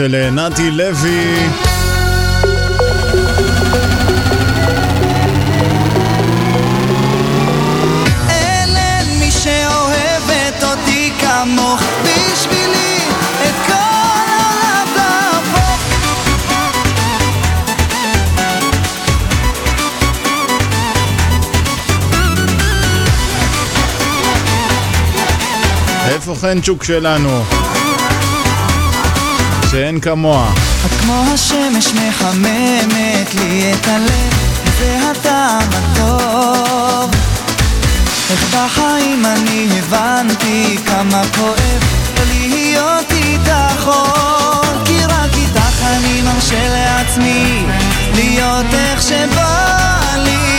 של אה, נתי לוי. איפה חנצ'וק שלנו? שאין כמוה. את כמו השמש מחממת לי את הלב, זה הטעם הטוב. איך בחיים אני הבנתי כמה כואב להיות איתך עוד, כי רק איתך אני מרשה לעצמי להיות איך שבא לי.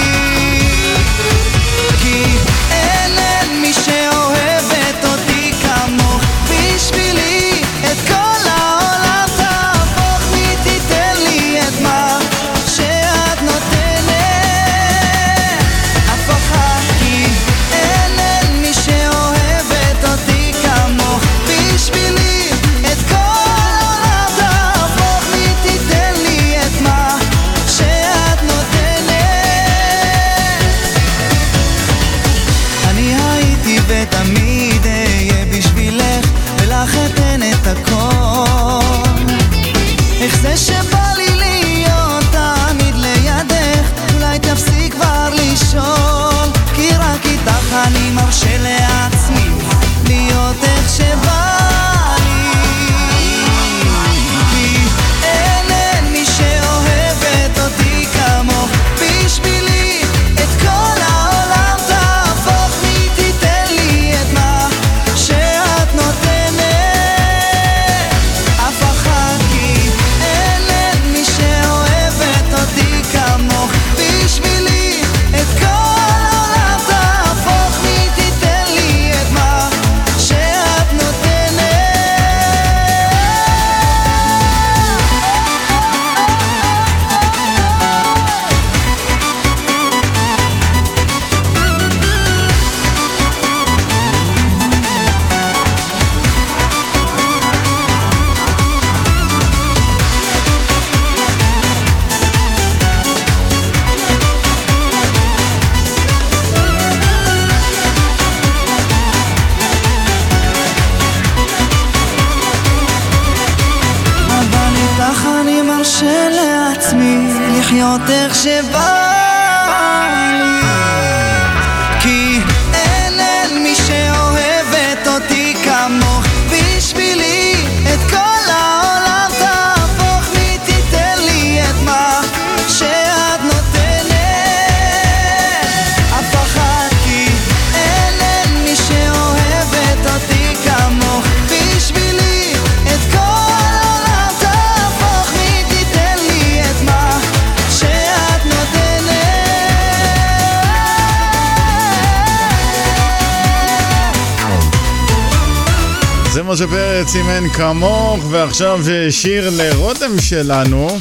ועכשיו אה, שיר לרותם שלנו.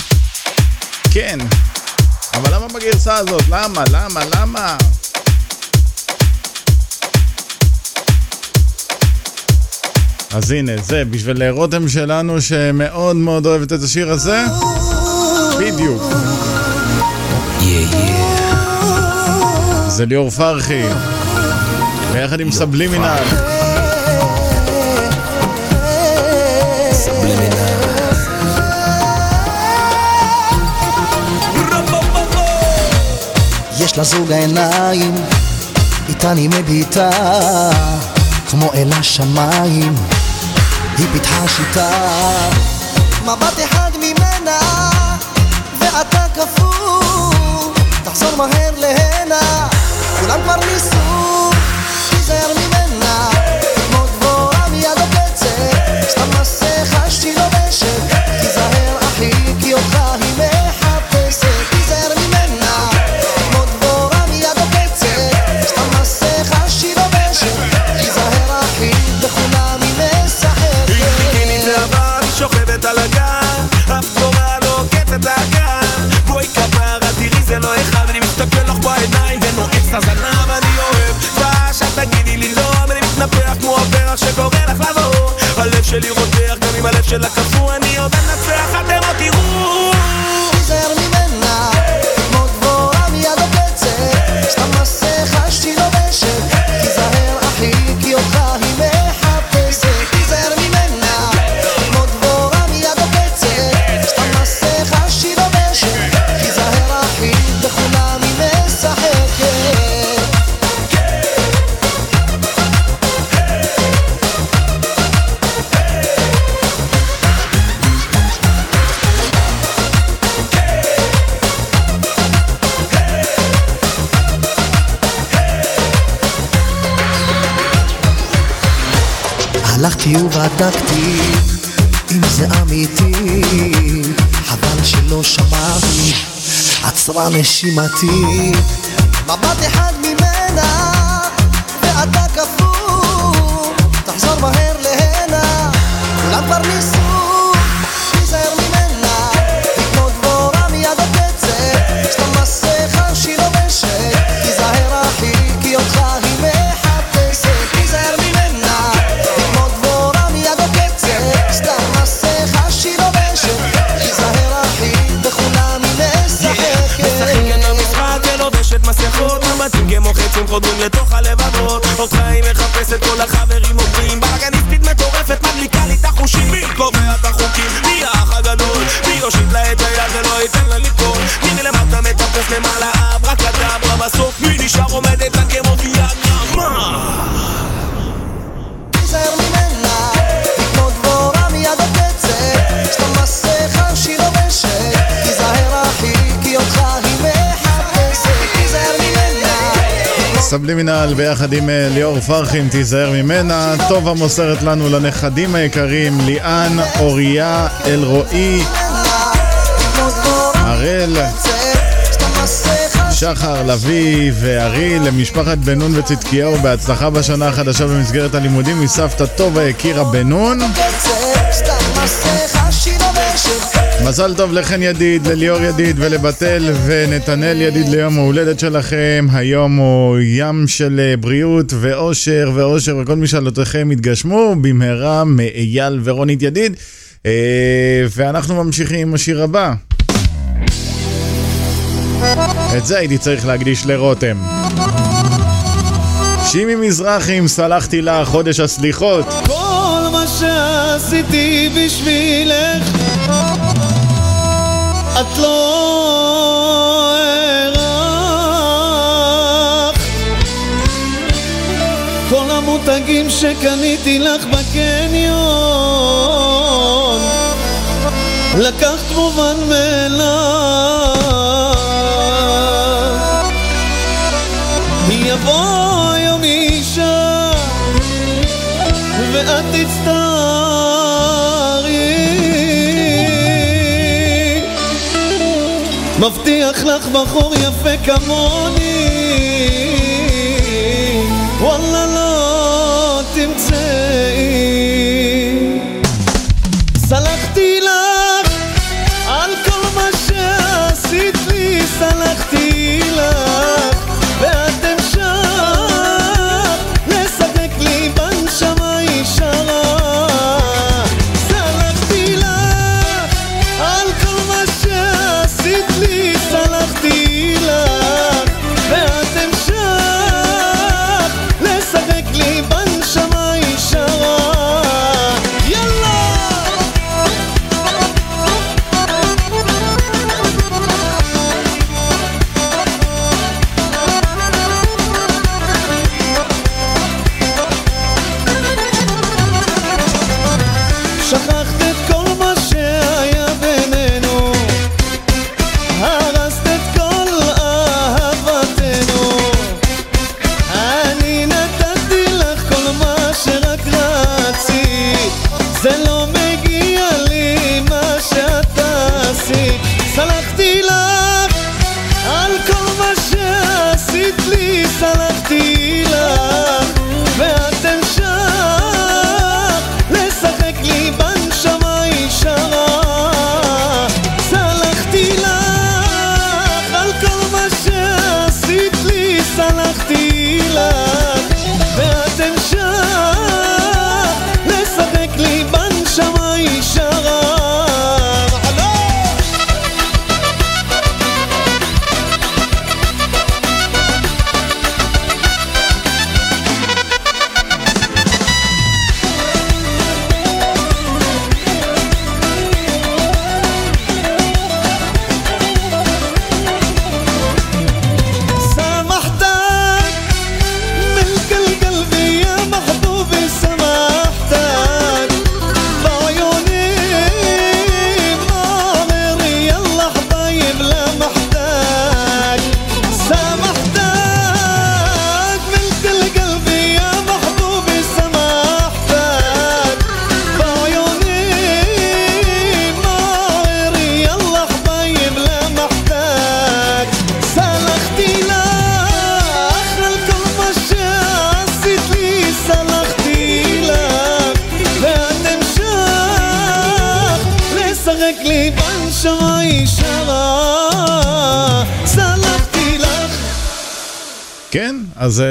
כן, אבל למה בגרסה הזאת? למה? למה? למה? אז הנה, זה בשביל רותם שלנו שמאוד מאוד אוהבת את השיר הזה. בדיוק. Yeah, yeah. זה ליאור פרחי, ביחד עם סבלימינל. יש לזוג העיניים, איתה אני מביטה, כמו אל השמיים, היא פיתחה שיטה. מבט אחד ממנה, ואתה כפוף, תחזור מהר להנה, כולם כבר ניסו שלי רותח, גם אם הלב שלה קפוא, אני עוד אנצח אתם... בדקתי ובדקתי אם זה אמיתי חבל שלא שמעתי. עצרה נשימתי. מבט אחד לה את היד ולא ייתן לה ליפול? מי מלמטה מטפס למעלה אברקדברה בסוף מי נשאר עומדת לה כמו ויאגרה? מה? סבלימינל ביחד עם אה, ליאור פרחים, תיזהר ממנה. טובה מוסרת לנו לנכדים היקרים, ליאן, אוריה, אלרועי, הראל, שחר, לביא וארי, למשפחת בן נון וצדקיהו, בהצלחה בשנה החדשה במסגרת הלימודים מסבתא טובה הכירה בן נון. מזל טוב לחן ידיד, לליאור ידיד ולבתל ונתנאל ידיד ליום ההולדת שלכם. היום הוא ים של אה, בריאות ואושר ואושר וכל משאלותיכם יתגשמו במהרה מאייל ורונית ידיד. אה, ואנחנו ממשיכים עם השיר הבא. את זה הייתי צריך להקדיש לרותם. שימי מזרחי עם סלחתי לך, חודש הסליחות. כל מה שעשיתי בשבילך את לא הערך כל המותגים שקניתי לך בקניון לקחת מובן מאליו לך בחור יפה כמוני. וואלה לא תמצאי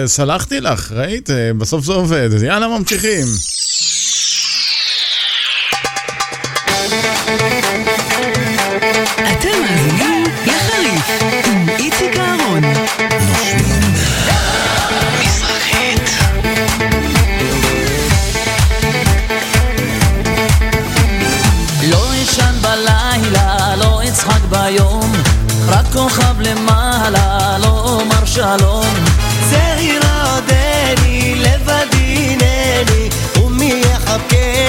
סלחתי לך, ראית? אה, בסוף זה עובד. יאללה, ממשיכים. לא לא כוכב למעלה, לא אומר שלום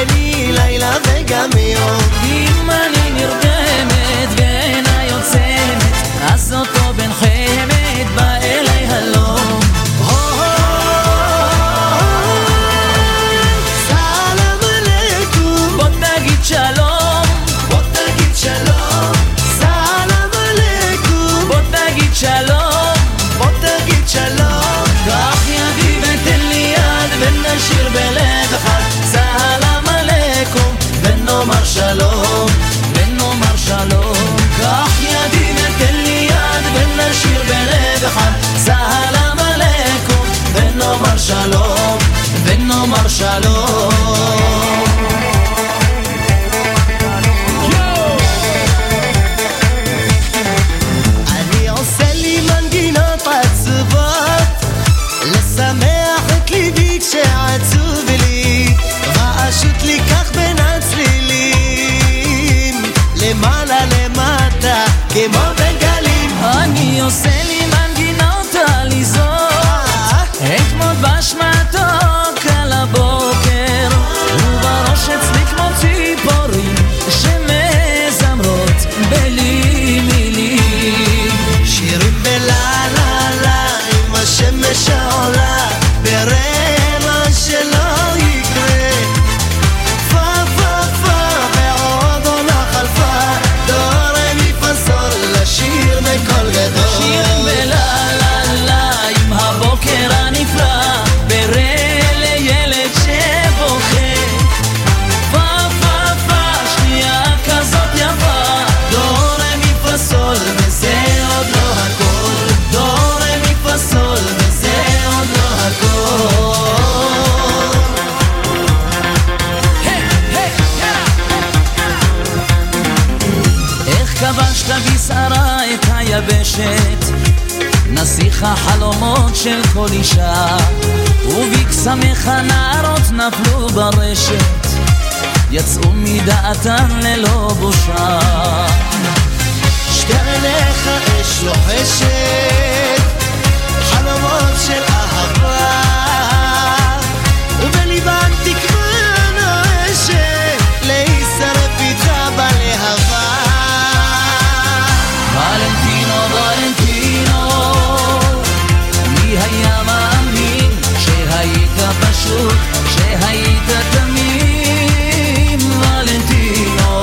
לי לילה וגם יום. אם אני נרדמת ואינה יוצאת, אז זאת... לומר שלום. לך חלומות של כל אישה, ובקסמך נערות נפלו ברשת, יצאו מדעתן ללא בושה. שתי עיניך אש לוחשת, חלומות של אהבה הפשוט שהיית תמים ולנטינו.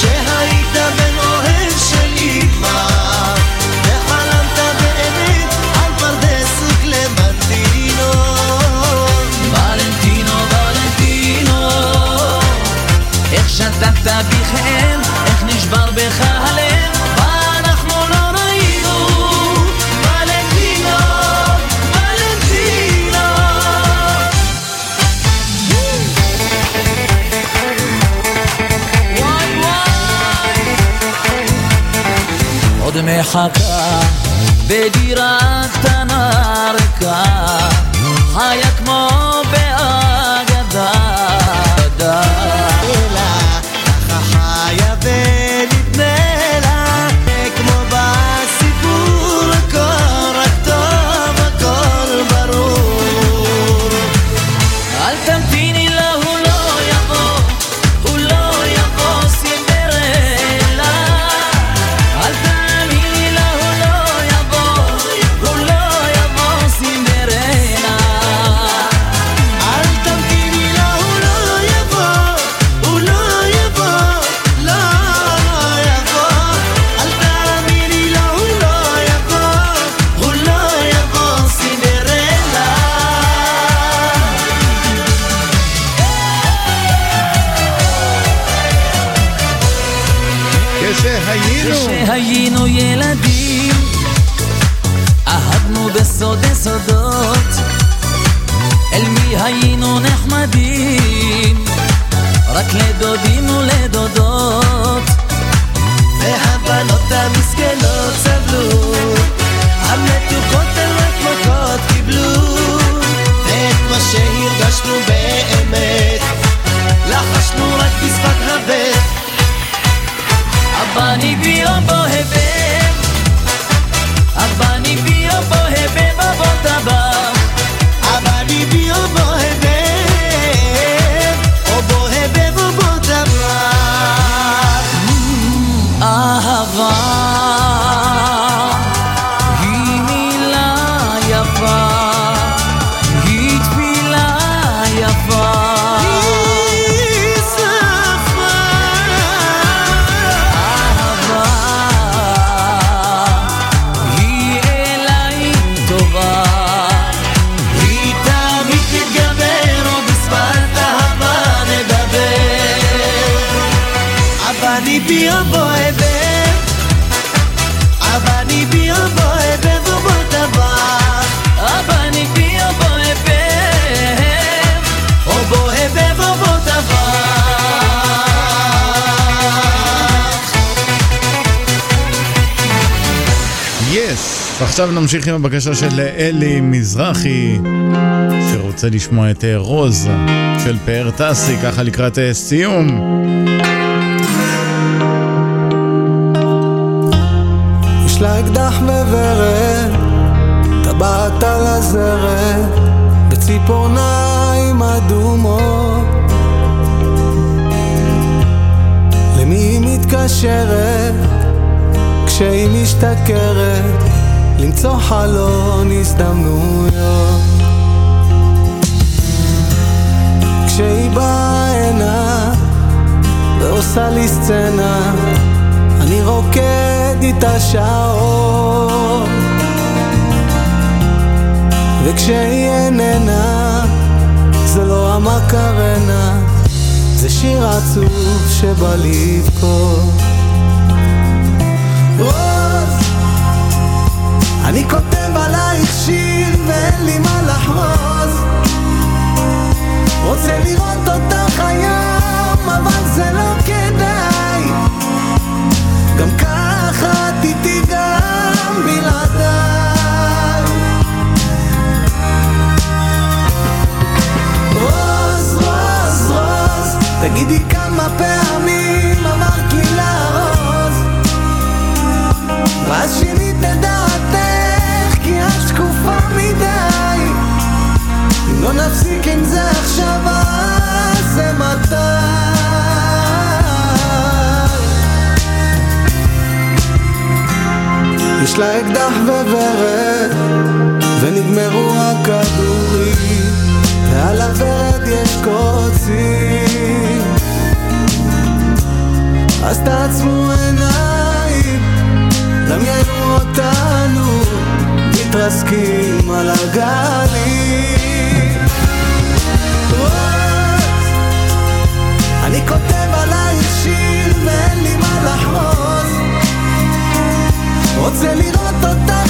שהיית בן אוהב של אימא וחלמת באמת על פרדס וקלמנטינו ולנטינו ולנטינו איך שתקת בכם מחכה בדירה קטנה אנחנו בסודי סודות אל מי היינו נחמדים? רק לדודים ולדודות. והבנות המסכנות סבלו. המתוקות הן רק מכות קיבלו. ואת מה שהרגשנו באמת לחשנו רק בשפת הבט הבני ביום בו הבט אבא ניבי ועכשיו נמשיך עם הבקשה של אלי מזרחי, שרוצה לשמוע את אה, רוז של פאר טסי, ככה לקראת אה, סיום. יש לה אקדח וורד, טבעת על הזרת, בציפורניים אדומות. למי היא מתקשרת, כשהיא משתכרת, למצוא חלון הזדמנויות. כשהיא באה הנה, ועושה לי סצנה, אני רוקד איתה שעות וכשהיא איננה זה לא המקרנה זה שיר עצוב שבא לבכות אני כותב עלייך שיר ואין לי מה לחרוז רוצה לראות אותך היום אבל זה לא כדאי. גם ככה את איתי גם בלעדיי. רוז, רוז, רוז, תגידי כמה פעמים אמרת לי לארוז ואז שינית את את שקופה מדי. אם לא נפסיק עם זה עכשיו אז זה מתי? יש לה אקדח וורד, ונגמרו הכדורים, ועל הוורד יש קוצים. אז תעצמו עיניים, דמיינו אותנו, מתרסקים על הגלים. אני כותב עלייך שיר ואין לי מה לחרוז רוצה לראות אותך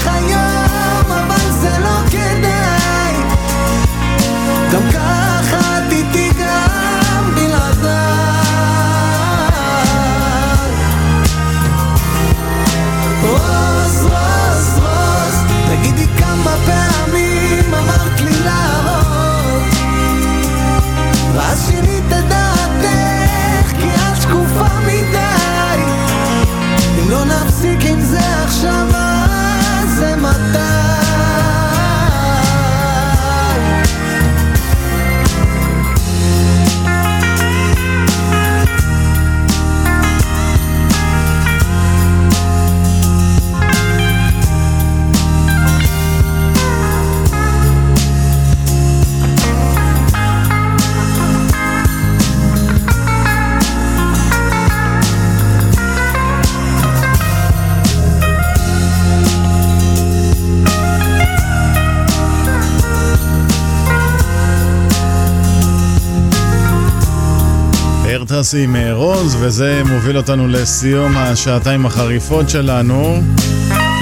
טסי עם אה, רוז, וזה מוביל אותנו לסיום השעתיים החריפות שלנו.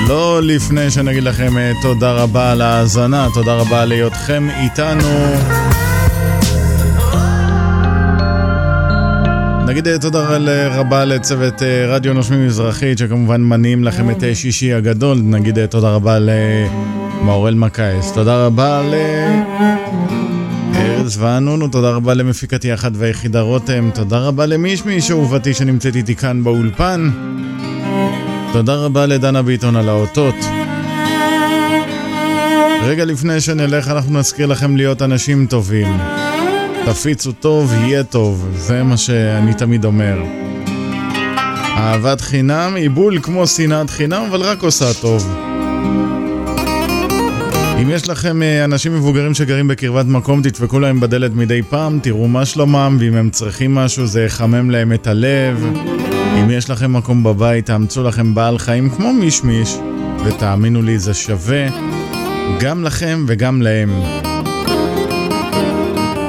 לא לפני שנגיד לכם אה, תודה רבה על ההאזנה, תודה רבה על היותכם איתנו. נגיד אה, תודה רבה לצוות רדיו נושמים מזרחית, שכמובן מניעים לכם את שישי הגדול. נגיד תודה רבה למאורל מקייס, תודה רבה ל... ארז וענונו, תודה רבה למפיקתי אחת והיחידה רותם, תודה רבה למישמיש אהובתי שנמצאת איתי כאן באולפן. תודה רבה לדנה ביטון על האותות. רגע לפני שנלך אנחנו נזכיר לכם להיות אנשים טובים. תפיצו טוב, יהיה טוב, זה מה שאני תמיד אומר. אהבת חינם היא בול כמו שנאת חינם, אבל רק עושה טוב. אם יש לכם אה, אנשים מבוגרים שגרים בקרבת מקום, תדפקו להם בדלת מדי פעם, תראו מה שלומם, ואם הם צריכים משהו זה יחמם להם את הלב. אם יש לכם מקום בבית, תאמצו לכם בעל חיים כמו מישמיש, ותאמינו לי, זה שווה גם לכם וגם להם.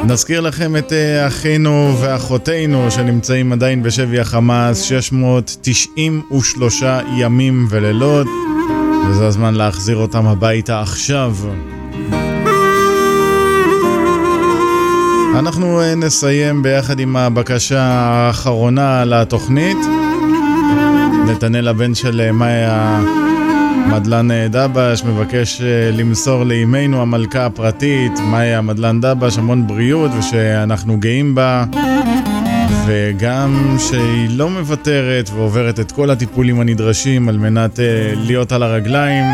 נזכיר לכם את אה, אחינו ואחותינו שנמצאים עדיין בשבי החמאס 693 ימים ולילות וזה הזמן להחזיר אותם הביתה עכשיו. אנחנו אה, נסיים ביחד עם הבקשה האחרונה לתוכנית. נתנאל הבן של אה, מאיה מדלן אה, דבש מבקש למסור לאימנו המלכה הפרטית, מאיה מדלן דבש, המון בריאות ושאנחנו גאים בה וגם שהיא לא מוותרת ועוברת את כל הטיפולים הנדרשים על מנת להיות על הרגליים.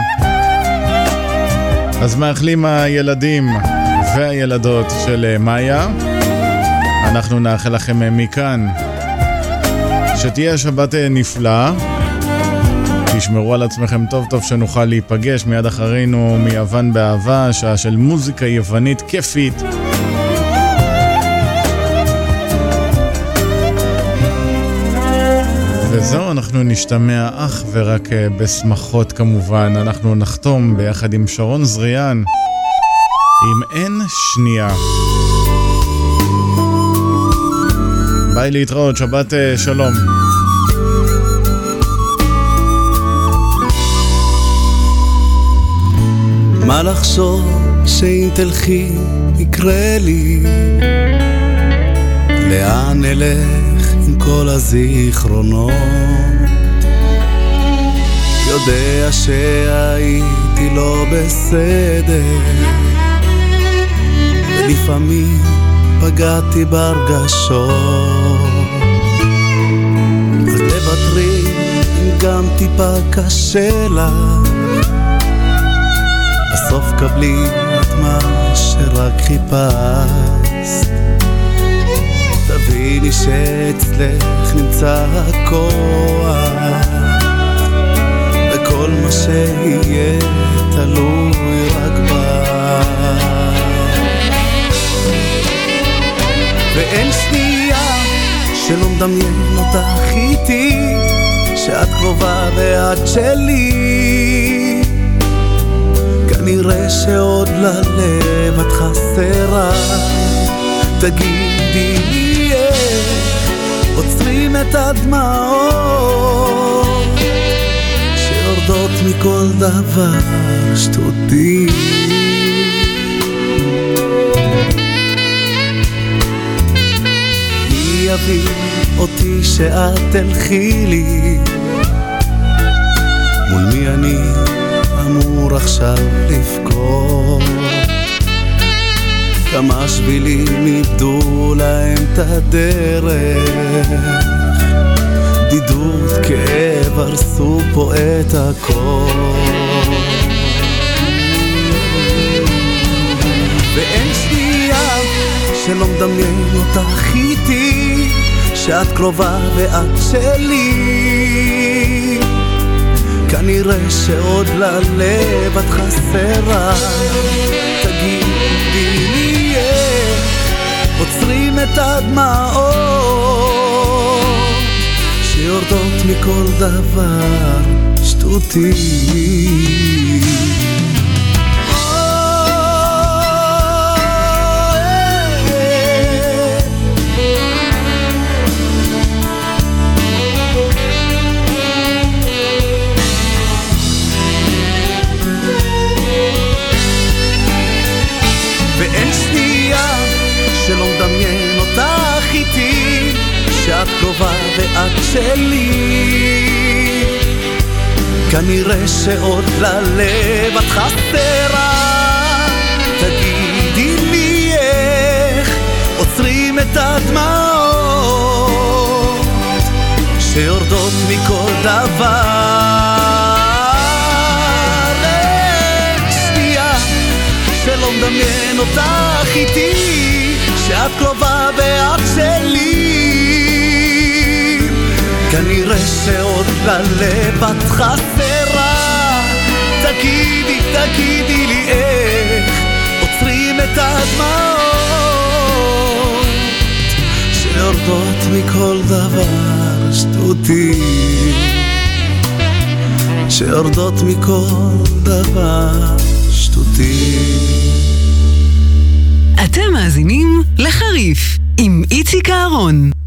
אז מאחלים הילדים והילדות של מאיה. אנחנו נאחל לכם מכאן שתהיה שבת נפלאה. תשמרו על עצמכם טוב טוב שנוכל להיפגש מיד אחרינו מיוון באהבה, שעה של מוזיקה יוונית כיפית. אנחנו נשתמע אך ורק בשמחות כמובן. אנחנו נחתום ביחד עם שרון זריאן. אם אין שנייה. ביי להתראות, שבת אה, שלום. מה לחשוב שאם תלכי יקרה לי? לאן נלך עם כל הזיכרונות? יודע שהייתי לא בסדר. ולפעמים פגעתי ברגשות אז תוותרי אם גם טיפה קשה לך. בסוף קבלי את מה שרק חיפשת. תביני שאצלך נמצא הכוח מה שיהיה תלוי רק בך ואין שנייה שלא מדמיין אותך איתי שאת קרובה ואת שלי. כנראה שעוד ללב את חסרה. תגידי לי איך עוצרים את הדמעות שיורדות מכל דבר שטותי. יביא אותי שאת תלכי לי. מול מי אני אמור עכשיו לבכור כמה שבילים איבדו להם את הדרך בדידות, כאב, הרסו פה את הכל. ואין שנייה שלא מדמיין אותך איתי שאת קרובה ואת שלי. כנראה שעוד ללב את חסרה. תגידי לי איך עוצרים את הדמעות שיורדות מכל דבר שטותי שאת קרובה ואת שלי. כנראה שעוד ללב את חסרה. תגידי לי איך עוצרים את הדמעות שיורדות מכל דבר. שנייה שלא מדמיין אותך איתי שאת קרובה ואת שלי כנראה שעוד ללב את חסרה תגידי, תגידי לי איך עוצרים את הדמעות שיורדות מכל דבר שטותי. שיורדות מכל דבר שטותי. אתם מאזינים לחריף עם איציק אהרון.